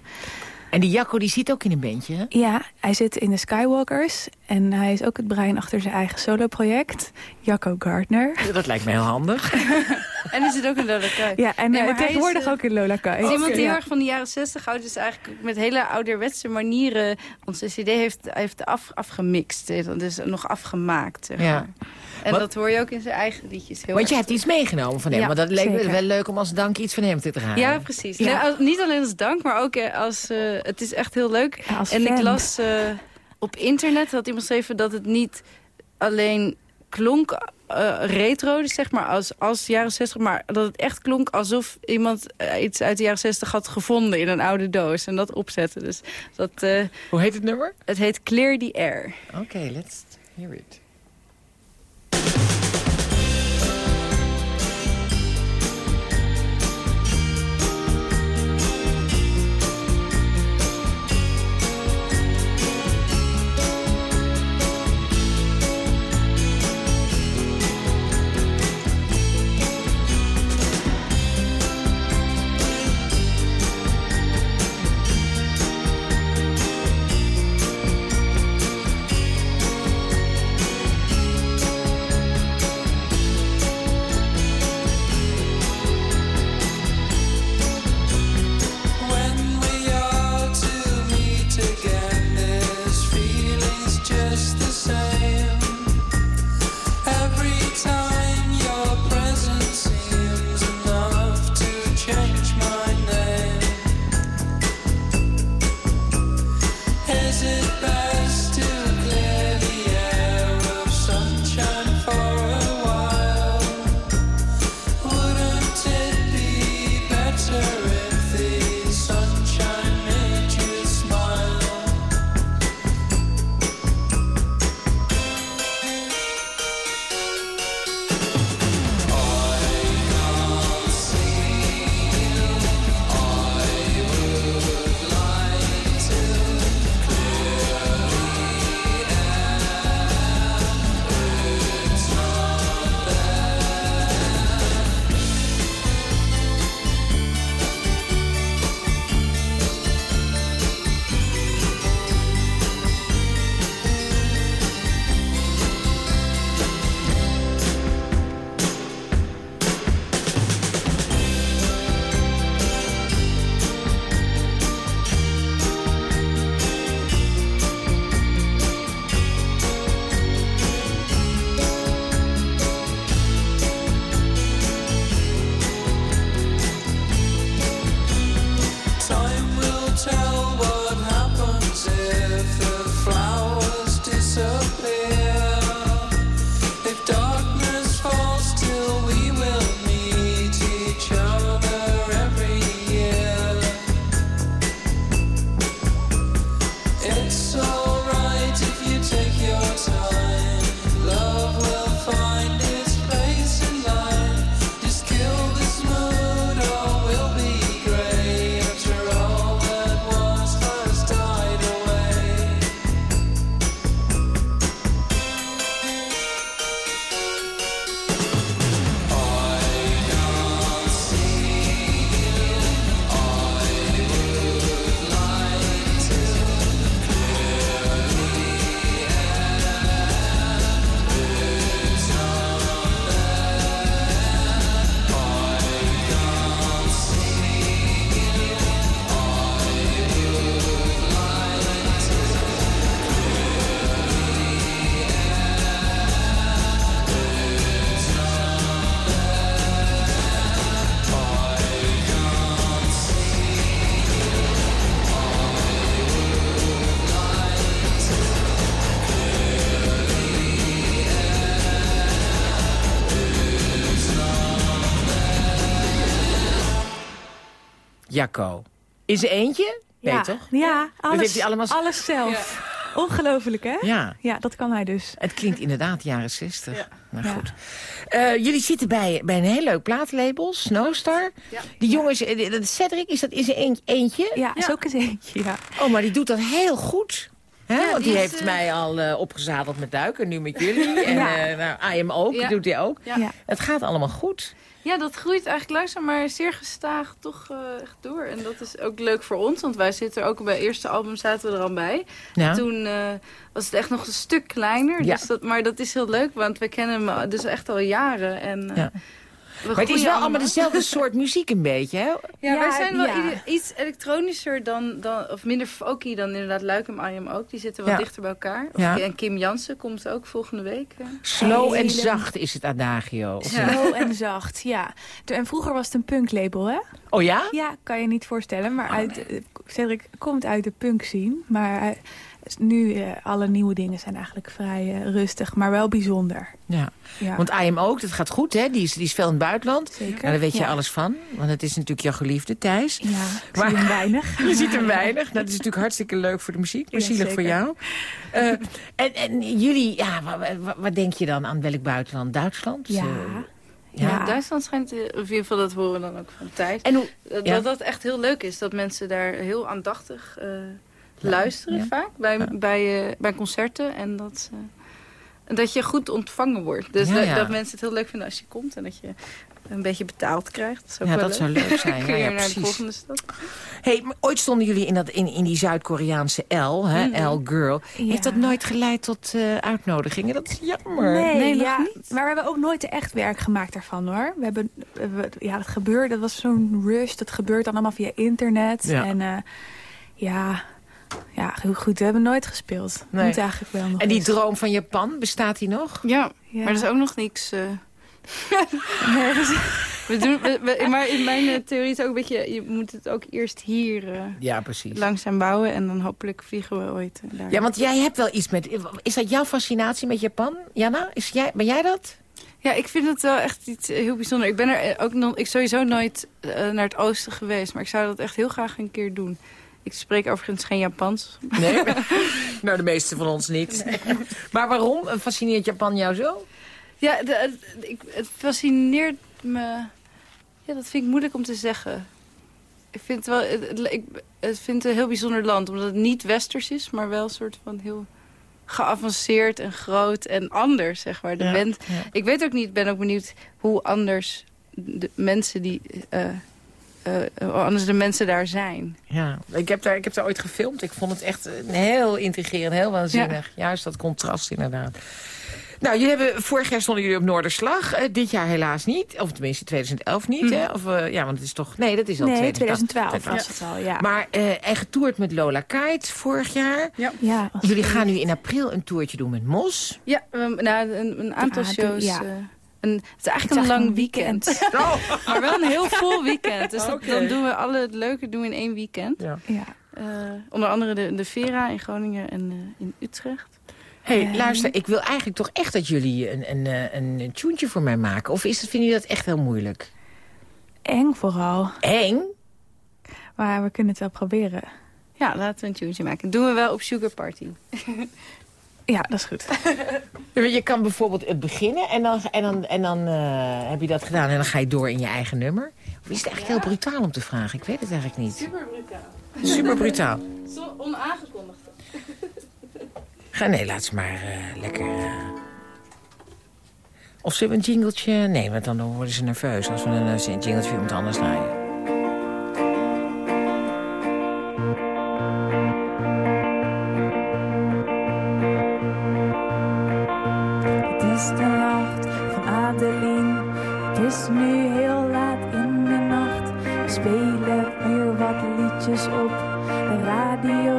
En die Jacco die zit ook in een bandje, hè? Ja, hij zit in de Skywalkers. En hij is ook het brein achter zijn eigen solo-project. Jacco Gardner. Dat lijkt me heel handig. [laughs] En er zit ook een Lola Kite. Ja, en Nee, eh, tegenwoordig is, eh, ook in Lola Kai. Het is iemand die heel Ja. erg van de jaren 60 houdt. Dus eigenlijk met hele ouderwetse manieren onze cd heeft, heeft af, afgemixt. Dus nog afgemaakt, zeg Ja. En Wat- dat hoor je ook in zijn eigen liedjes. Heel Want je erg. hebt iets meegenomen van hem. Ja, maar dat leek me wel leuk om als dank iets van hem te draaien. Ja, precies. Ja. Nee, als- niet alleen als dank, maar ook eh, als... eh, het is echt heel leuk. Ja, en ik las eh, op internet, had iemand geschreven dat het niet alleen klonk retro, dus zeg maar als, als jaren 60, maar dat het echt klonk alsof iemand iets uit de jaren 60 had gevonden in een oude doos en dat opzette. Dus dat, eh, Hoe heet het nummer? het heet Clear the Air. Oké, let's hear it. Jacco. In zijn eentje? Ja, Nee, toch? Ja, alles, hij allemaal- alles zelf. Ongelooflijk, hè? Ja. Ja, dat kan hij dus. Het klinkt inderdaad jaren 60. Nou Ja. goed. Eh, jullie zitten bij, bij een heel leuk plaatlabel, Snowstar. Die jongens, eh, Cedric, is dat in zijn eent- eentje? Ja, is ook eens eentje, ja. Oh, maar die doet dat heel goed. Hè? Ja, Want die, heeft eh, mij al opgezadeld met duiken, nu met jullie. [laughs] En Ja. nou, I am ook, Ja. doet hij ook. Ja. Ja. Het gaat allemaal goed. Ja, dat groeit eigenlijk langzaam, maar zeer gestaag toch eh, echt door. En dat is ook leuk voor ons, want wij zitten er ook bij het eerste album zaten we er al bij. Ja. Toen eh, was het echt nog een stuk kleiner. Ja. Dus dat, maar dat is heel leuk, want we kennen hem dus echt al jaren. En, eh, Ja. We Maar het is wel allemaal dezelfde soort muziek een beetje, hè? Ja, Ja, wij zijn wel ja. iets elektronischer dan, dan, of minder folky dan inderdaad Luik en I Am ook. Die zitten wat Ja. dichter bij elkaar. Of, Ja. En Kim Jansen komt ook volgende week. eh. Slow en zacht is het adagio. Slow en zacht, ja. En vroeger was het een punklabel, hè? Oh ja? Ja, kan je niet voorstellen. Maar uit, eh, Cedric komt uit de punk scene. Maar nu, eh, alle nieuwe dingen zijn eigenlijk vrij eh, rustig, maar wel bijzonder. Ja. Ja, Want I am ook, dat gaat goed, hè? Die is, die is veel in het buitenland. zeker. Nou, daar weet je alles van. Want het is natuurlijk jouw geliefde, Thijs. Ja, ik Maar- zie hem weinig. [laughs] Je ziet hem weinig. Nou, dat is natuurlijk hartstikke leuk voor de muziek, maar Ja, zielig voor jou. Eh, en, en jullie, ja, wa- wa- wat denk je dan aan welk buitenland? Duitsland? Ja. Ja. Ja. Duitsland schijnt, of in ieder geval dat horen we dan ook van Thijs. En hoe, Dat, Ja. dat dat echt heel leuk is. Dat mensen daar heel aandachtig eh, luisteren ja. vaak bij, Ja. bij, eh, bij concerten. En dat, en dat je goed ontvangen wordt. Dus Ja, dat, ja. dat mensen het heel leuk vinden als je komt. En dat je een beetje betaald krijgt. Dat ja, wel dat zou leuk zijn. [laughs] Kun je ja, naar de volgende stad. Hey, ooit stonden jullie in, dat, in, in die Zuid-Koreaanse L, hè? Mhm. L-girl. Ja. Heeft dat nooit geleid tot eh, uitnodigingen? Dat is jammer. Nee, Nee, nog ja, niet. maar we hebben ook nooit echt werk gemaakt daarvan hoor. We hebben, we ja, dat gebeurde, dat was zo'n rush. Dat gebeurt dan allemaal via internet. Ja. En eh, ja, ja, heel goed, we hebben nooit gespeeld. Nee. Moet eigenlijk wel nog En die eens. droom van Japan, bestaat die nog? Ja, Ja. maar dat is ook nog niks... eh, [laughs] Nee, is- we doen, we- we- maar in mijn eh, theorie is het ook een beetje... Je moet het ook eerst hier eh, Ja, precies. langzaam bouwen. En dan hopelijk vliegen we ooit daar. Ja, want jij hebt wel iets met... Is dat jouw fascinatie met Japan, Jana? Is jij, ben jij dat? Ja, ik vind het wel echt iets heel bijzonder. Ik ben er ook nog, ik sowieso nooit naar het oosten geweest, maar ik zou dat echt heel graag een keer doen. Ik spreek overigens geen Japans. Nee? [laughs] nou, de meeste van ons niet. [laughs] maar waarom fascineert Japan jou zo? Ja, de, ik, het fascineert me. Ja, dat vind ik moeilijk om te zeggen. Ik vind het wel, ik het vind het een heel bijzonder land, omdat het niet westers is, maar wel een soort van heel geavanceerd en groot en anders, zeg maar. De ja. Ik weet ook niet, ben ook benieuwd hoe anders de mensen die, eh, eh, hoe anders de mensen daar zijn. Ja, ik heb, daar, ik heb daar ooit gefilmd. Ik vond het echt heel intrigerend, heel waanzinnig. Juist dat contrast inderdaad. Nou, jullie hebben, vorig jaar stonden jullie op Noorderslag. eh, dit jaar helaas niet. Of tenminste 2011 niet, hè? Of, eh, ja, want het is toch... Nee, dat is al nee, 2012. 2012 was het al, ja. Maar, eh, en getoerd met Lola Kite vorig jaar. ja, Jullie gaan nu in april een toertje doen met Mos. Ja, um, nou, een, een aantal shows. ja. Een, het is eigenlijk Het is een lang een weekend. [laughs] [laughs] maar wel een heel vol weekend. Dus dat- dan doen we alle het leuke doen we in één weekend. Ja. ja. Eh, onder andere de, de Vera in Groningen en eh, in Utrecht. hey, Ehm. luister, ik wil eigenlijk toch echt dat jullie een, een, eh, een, een tuentje voor mij maken. Of is het, vinden jullie dat echt heel moeilijk? Eng vooral. Eng? Maar we kunnen het wel proberen. Ja, laten we een tuentje maken. Dat doen we wel op Sugar Party. [laughs] Ja, dat is goed. [laughs] Je kan bijvoorbeeld het beginnen en dan, en dan, en dan eh, heb je dat gedaan en dan ga je door in je eigen nummer. Of is het eigenlijk heel brutaal om te vragen? Ik weet het eigenlijk niet. Super brutaal. Super brutaal. [laughs] Zo onaangekondigd. [laughs] Ga, nee, laat ze maar eh, lekker... eh. Of zullen we een jingletje... Nee, want dan worden ze nerveus als we een jingletje iemand anders draaien. Liedjes op de radio.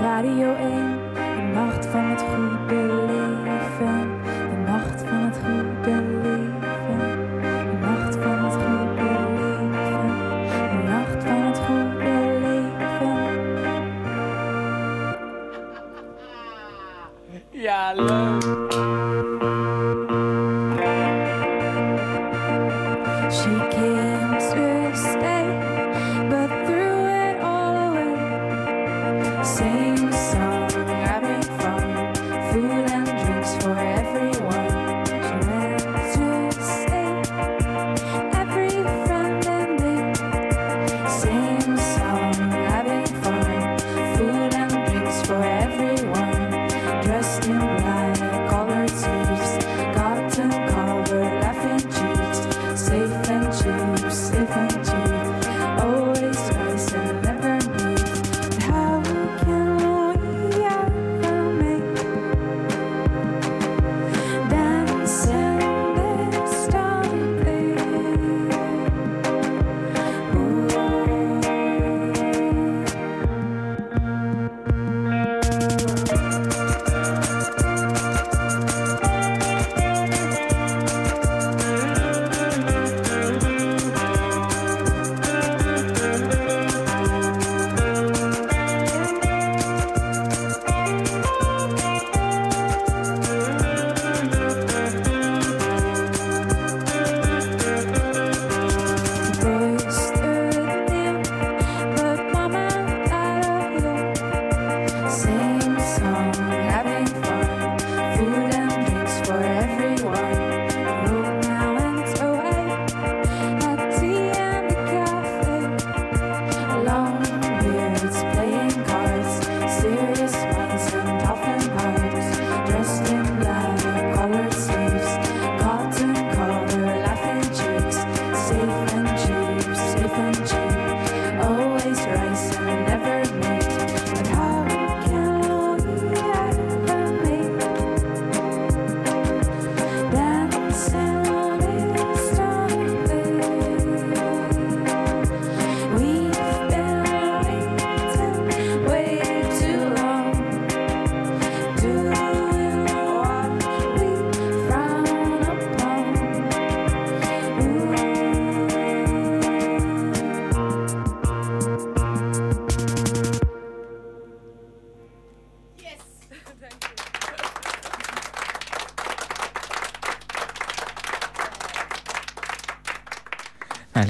Radio 1. De nacht van het goede leven. De nacht van het goede leven. De nacht van het goede leven. De nacht van het goede leven. Ja.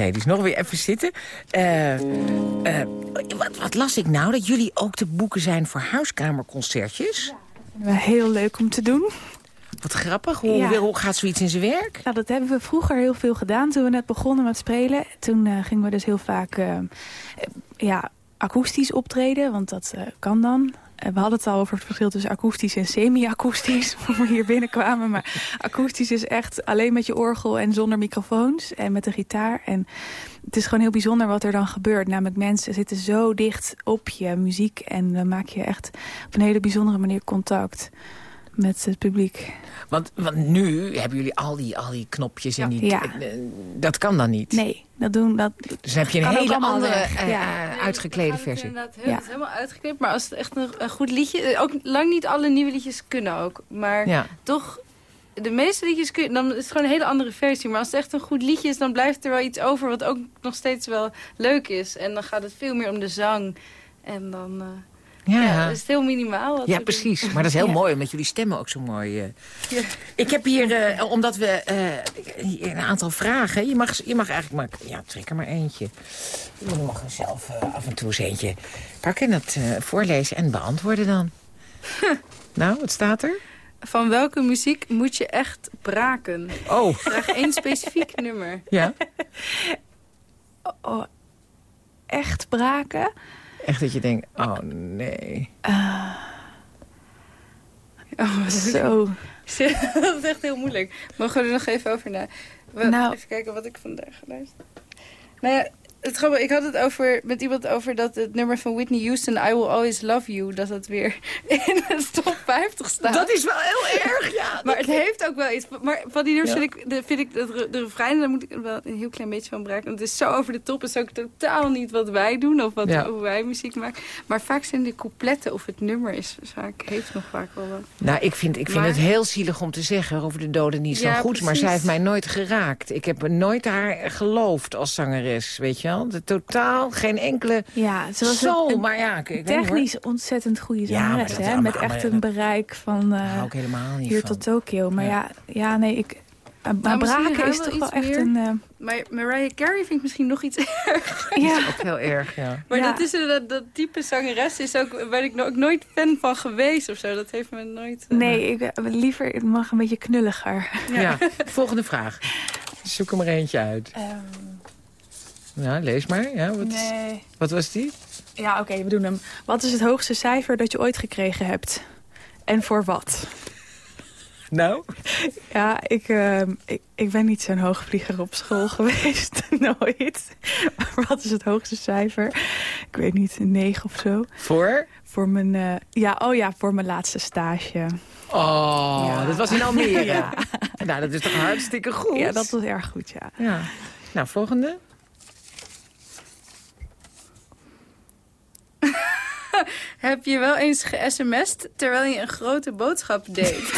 Ladies, nog weer even zitten. Eh, eh, wat, wat las ik nou? Dat jullie ook te boeken zijn voor huiskamerconcertjes? Wel heel leuk om te doen. Wat grappig. Hoe, Ja. hoe gaat zoiets in zijn werk? Nou, dat hebben we vroeger heel veel gedaan toen we net begonnen met spelen. Toen eh, gingen we dus heel vaak ja, akoestisch optreden, want dat kan dan. Eh, we hadden het al over het verschil tussen akoestisch en semi-akoestisch, [laughs] toen we hier binnenkwamen. Maar akoestisch is echt alleen met je orgel en zonder microfoons en met de gitaar. En het is gewoon heel bijzonder wat er dan gebeurt. Namelijk mensen zitten zo dicht op je muziek en dan maak je echt op een hele bijzondere manier contact met het publiek. Want, want nu hebben jullie al die, al die knopjes en die... Ja. eh, dat kan dan niet. Nee, dat doen dat. Dus dan heb je een hele andere weg, eh, ja. eh, Nee, uitgeklede versie. inderdaad heel-. Het is helemaal uitgeknipt, maar als het echt een, een goed liedje... Ook lang niet alle nieuwe liedjes kunnen ook. Maar Ja. toch, de meeste liedjes kun je, dan is het gewoon een hele andere versie. Maar als het echt een goed liedje is, dan blijft er wel iets over wat ook nog steeds wel leuk is. En dan gaat het veel meer om de zang. En dan eh, Ja. ja, is het heel minimaal. Ja, precies. Maar dat is heel Ja. mooi, omdat jullie stemmen ook zo mooi... eh. Ja. Ik heb hier, eh, omdat we eh, hier een aantal vragen... Je mag, je mag eigenlijk maar... Ja, trek er maar eentje. Je mag er zelf af en toe eens eentje pakken... en dat voorlezen en beantwoorden dan. [laughs] nou, wat staat er? Van welke muziek moet je echt braken? Oh, Graag één specifiek nummer. ja. [laughs] Oh, echt braken. Echt dat je denkt, oh nee. Oh, wat Zo. [laughs] dat is echt heel moeilijk. Mogen we er nog even over na? Nou. Even kijken wat ik vandaag geluisterd heb. Nou ja, het grappige, ik had het over, met iemand over dat het nummer van Whitney Houston, I Will Always Love You, dat het weer [laughs] in de top 50 staat. Dat is wel heel erg, ja. [laughs] maar het heeft ook wel iets. Maar van die nummers Ja. vind ik, de, vind ik de, de refrein, daar moet ik wel een heel klein beetje van gebruiken. Want het is zo over de top. Het is ook totaal niet wat wij doen of wat, Ja. hoe wij muziek maken. Maar vaak zijn de coupletten of het nummer is vaak, heeft nog vaak wel wat. Nou, ik vind, ik vind Maar- het heel zielig om te zeggen over de doden niet zo Ja, goed. Maar zij heeft mij nooit geraakt. Ik heb nooit haar geloofd als zangeres, weet je wel. De, totaal geen enkele... Ja, ze was Zo, een, een maar ja, ik, ik weet niet, hoor. technisch ontzettend goede maar zangeres. dat- hè? maar- Met maar- echt een bereik van Daar eh, ik helemaal niet hier van. tot Tokio. Maar Ja. ja, ja, nee, ik... eh, Maar misschien braken is toch wel echt meer- een... eh, Maar Mariah Carey vind ik misschien nog iets [laughs] ja, Ook heel erg, ja. Maar Ja. dat, is, dat, dat type zangeres is ook, waar ik ook nooit fan van geweest of zo. Dat heeft me nooit... nee, ik, liever, het mag een beetje knulliger. ja. Volgende vraag. Zoek er maar eentje uit. Ja, lees maar. Ja, wat, nee. wat was die? Ja, oké, we doen hem. Wat is het hoogste cijfer dat je ooit gekregen hebt? En voor wat? [laughs] Nou? Ja, ik, eh, ik, ik ben niet zo'n hoogvlieger op school [laughs] geweest. [laughs] Nooit. Maar wat is het hoogste cijfer? Ik weet niet, een 9 of zo. Voor? Voor mijn, eh, ja, oh ja, voor mijn laatste stage. Oh, Ja. dat was in Almere. Ja. Nou, dat is toch hartstikke goed? Ja, dat was erg goed, ja. Ja. Nou, volgende. [laughs] Heb je wel eens ge-sms'd terwijl je een grote boodschap deed?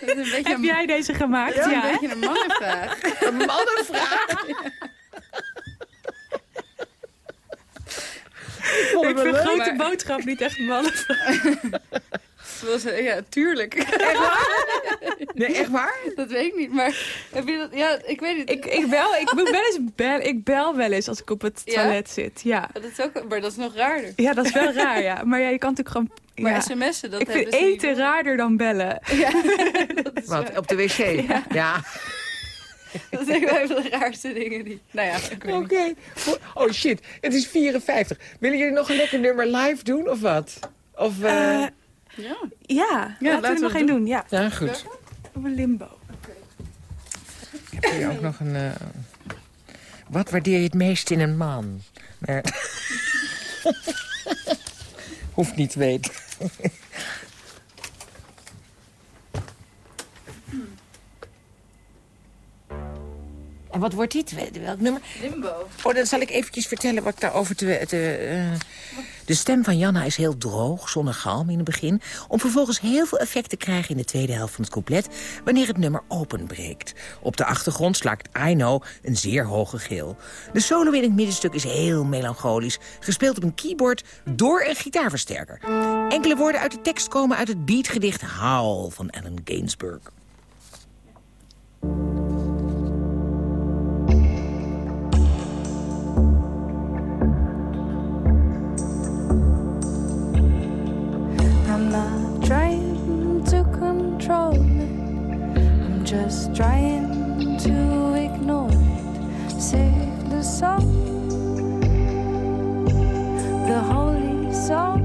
dat is [laughs] een beetje, Heb een, jij deze gemaakt? dat is Ja. een, beetje een mannenvraag. [laughs] Een mannenvraag. Ik vind grote Maar- boodschap niet echt mannen. Dat was, eh, ja, tuurlijk. Nee, echt waar? dat weet ik niet, maar heb je dat... Ja, ik weet het. Ik, ik, bel, ik wel eens bel, ik bel wel eens als ik op het Ja? toilet zit. Ja. dat is ook, maar dat is nog raarder. ja, dat is wel raar, ja. Maar ja, je kan natuurlijk gewoon... Maar ja. sms'en, dat ik vind hebben ze niet eten raarder dan bellen. Ja, [laughs] [laughs] Wat, wel- op de wc? Ja. [laughs] dat zijn wel even de raarste dingen die... Nou ja, ik weet Oké. niet. Oh shit, het is 54. Willen jullie nog een lekker nummer live doen of wat? Of, eh Eh, Ja. ja, Ja, laten we laten we nog het één doen. Ja, Ja, goed. over limbo. Ook nog een... eh, Wat waardeer je het meest in een man? Nee. [laughs] Hoeft niet te weten. En wat wordt dit? Welk nummer? Limbo. Oh, dan zal ik eventjes vertellen wat ik daarover te... te eh, De stem van Janna is heel droog, zonder galm in het begin... om vervolgens heel veel effect te krijgen in de tweede helft van het couplet... wanneer het nummer openbreekt. Op de achtergrond slaakt I Know een zeer hoge geel. De solo in het middenstuk is heel melancholisch... gespeeld op een keyboard door een gitaarversterker. Enkele woorden uit de tekst komen uit het beatgedicht Howl van Allen Gainsbourg. Control. I'm just trying to ignore it. Save the song, the holy song.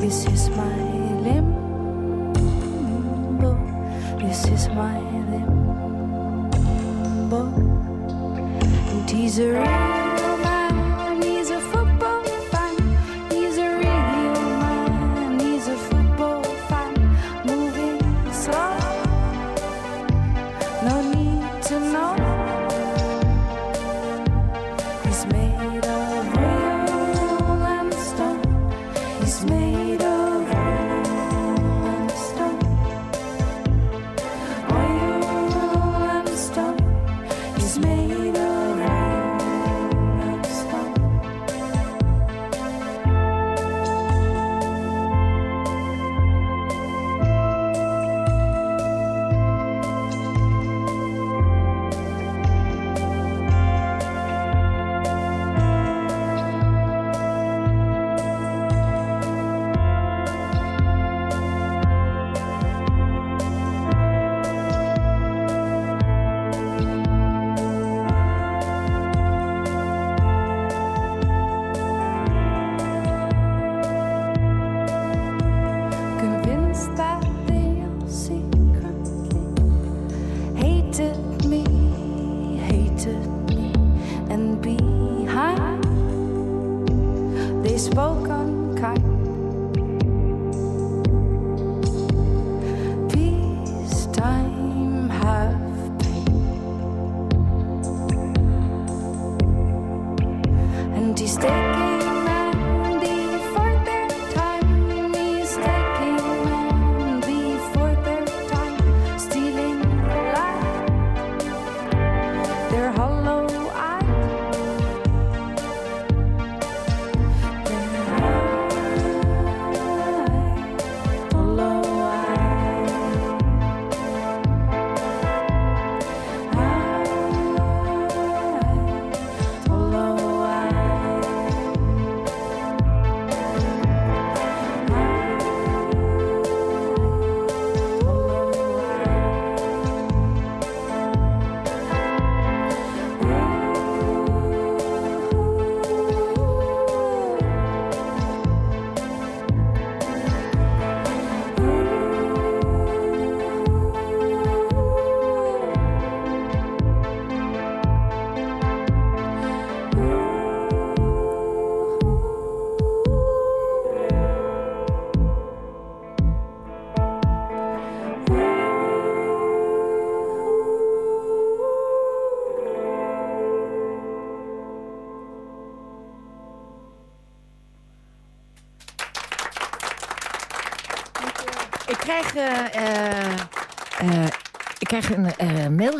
This is my limbo. This is my limbo. And he's a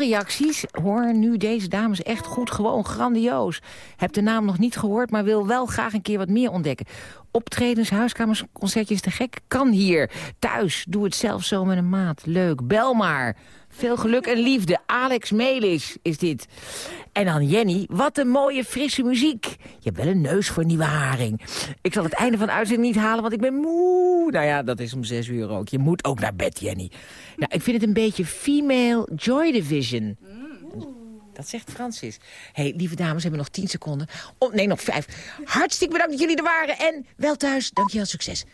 mailreacties. Hoor nu deze dames echt goed, gewoon grandioos. Heb de naam nog niet gehoord, maar wil wel graag een keer wat meer ontdekken. Optredens, huiskamers, concertjes te gek? Kan hier. Thuis, doe het zelf zo met een maat. Leuk, bel maar. Veel geluk en liefde. Alex Melis is dit. En dan Jenny, wat een mooie frisse muziek. Je hebt wel een neus voor nieuwe haring. Ik zal het einde van de uitzending niet halen, want ik ben moe. Nou ja, dat is om zes uur ook. Je moet ook naar bed, Jenny. Nou, ik vind het een beetje female Joy Division. Dat zegt Francis. hey, lieve dames, we hebben nog tien seconden. Nee, nog vijf. Hartstikke bedankt dat jullie er waren. En wel thuis. Dankjewel, succes.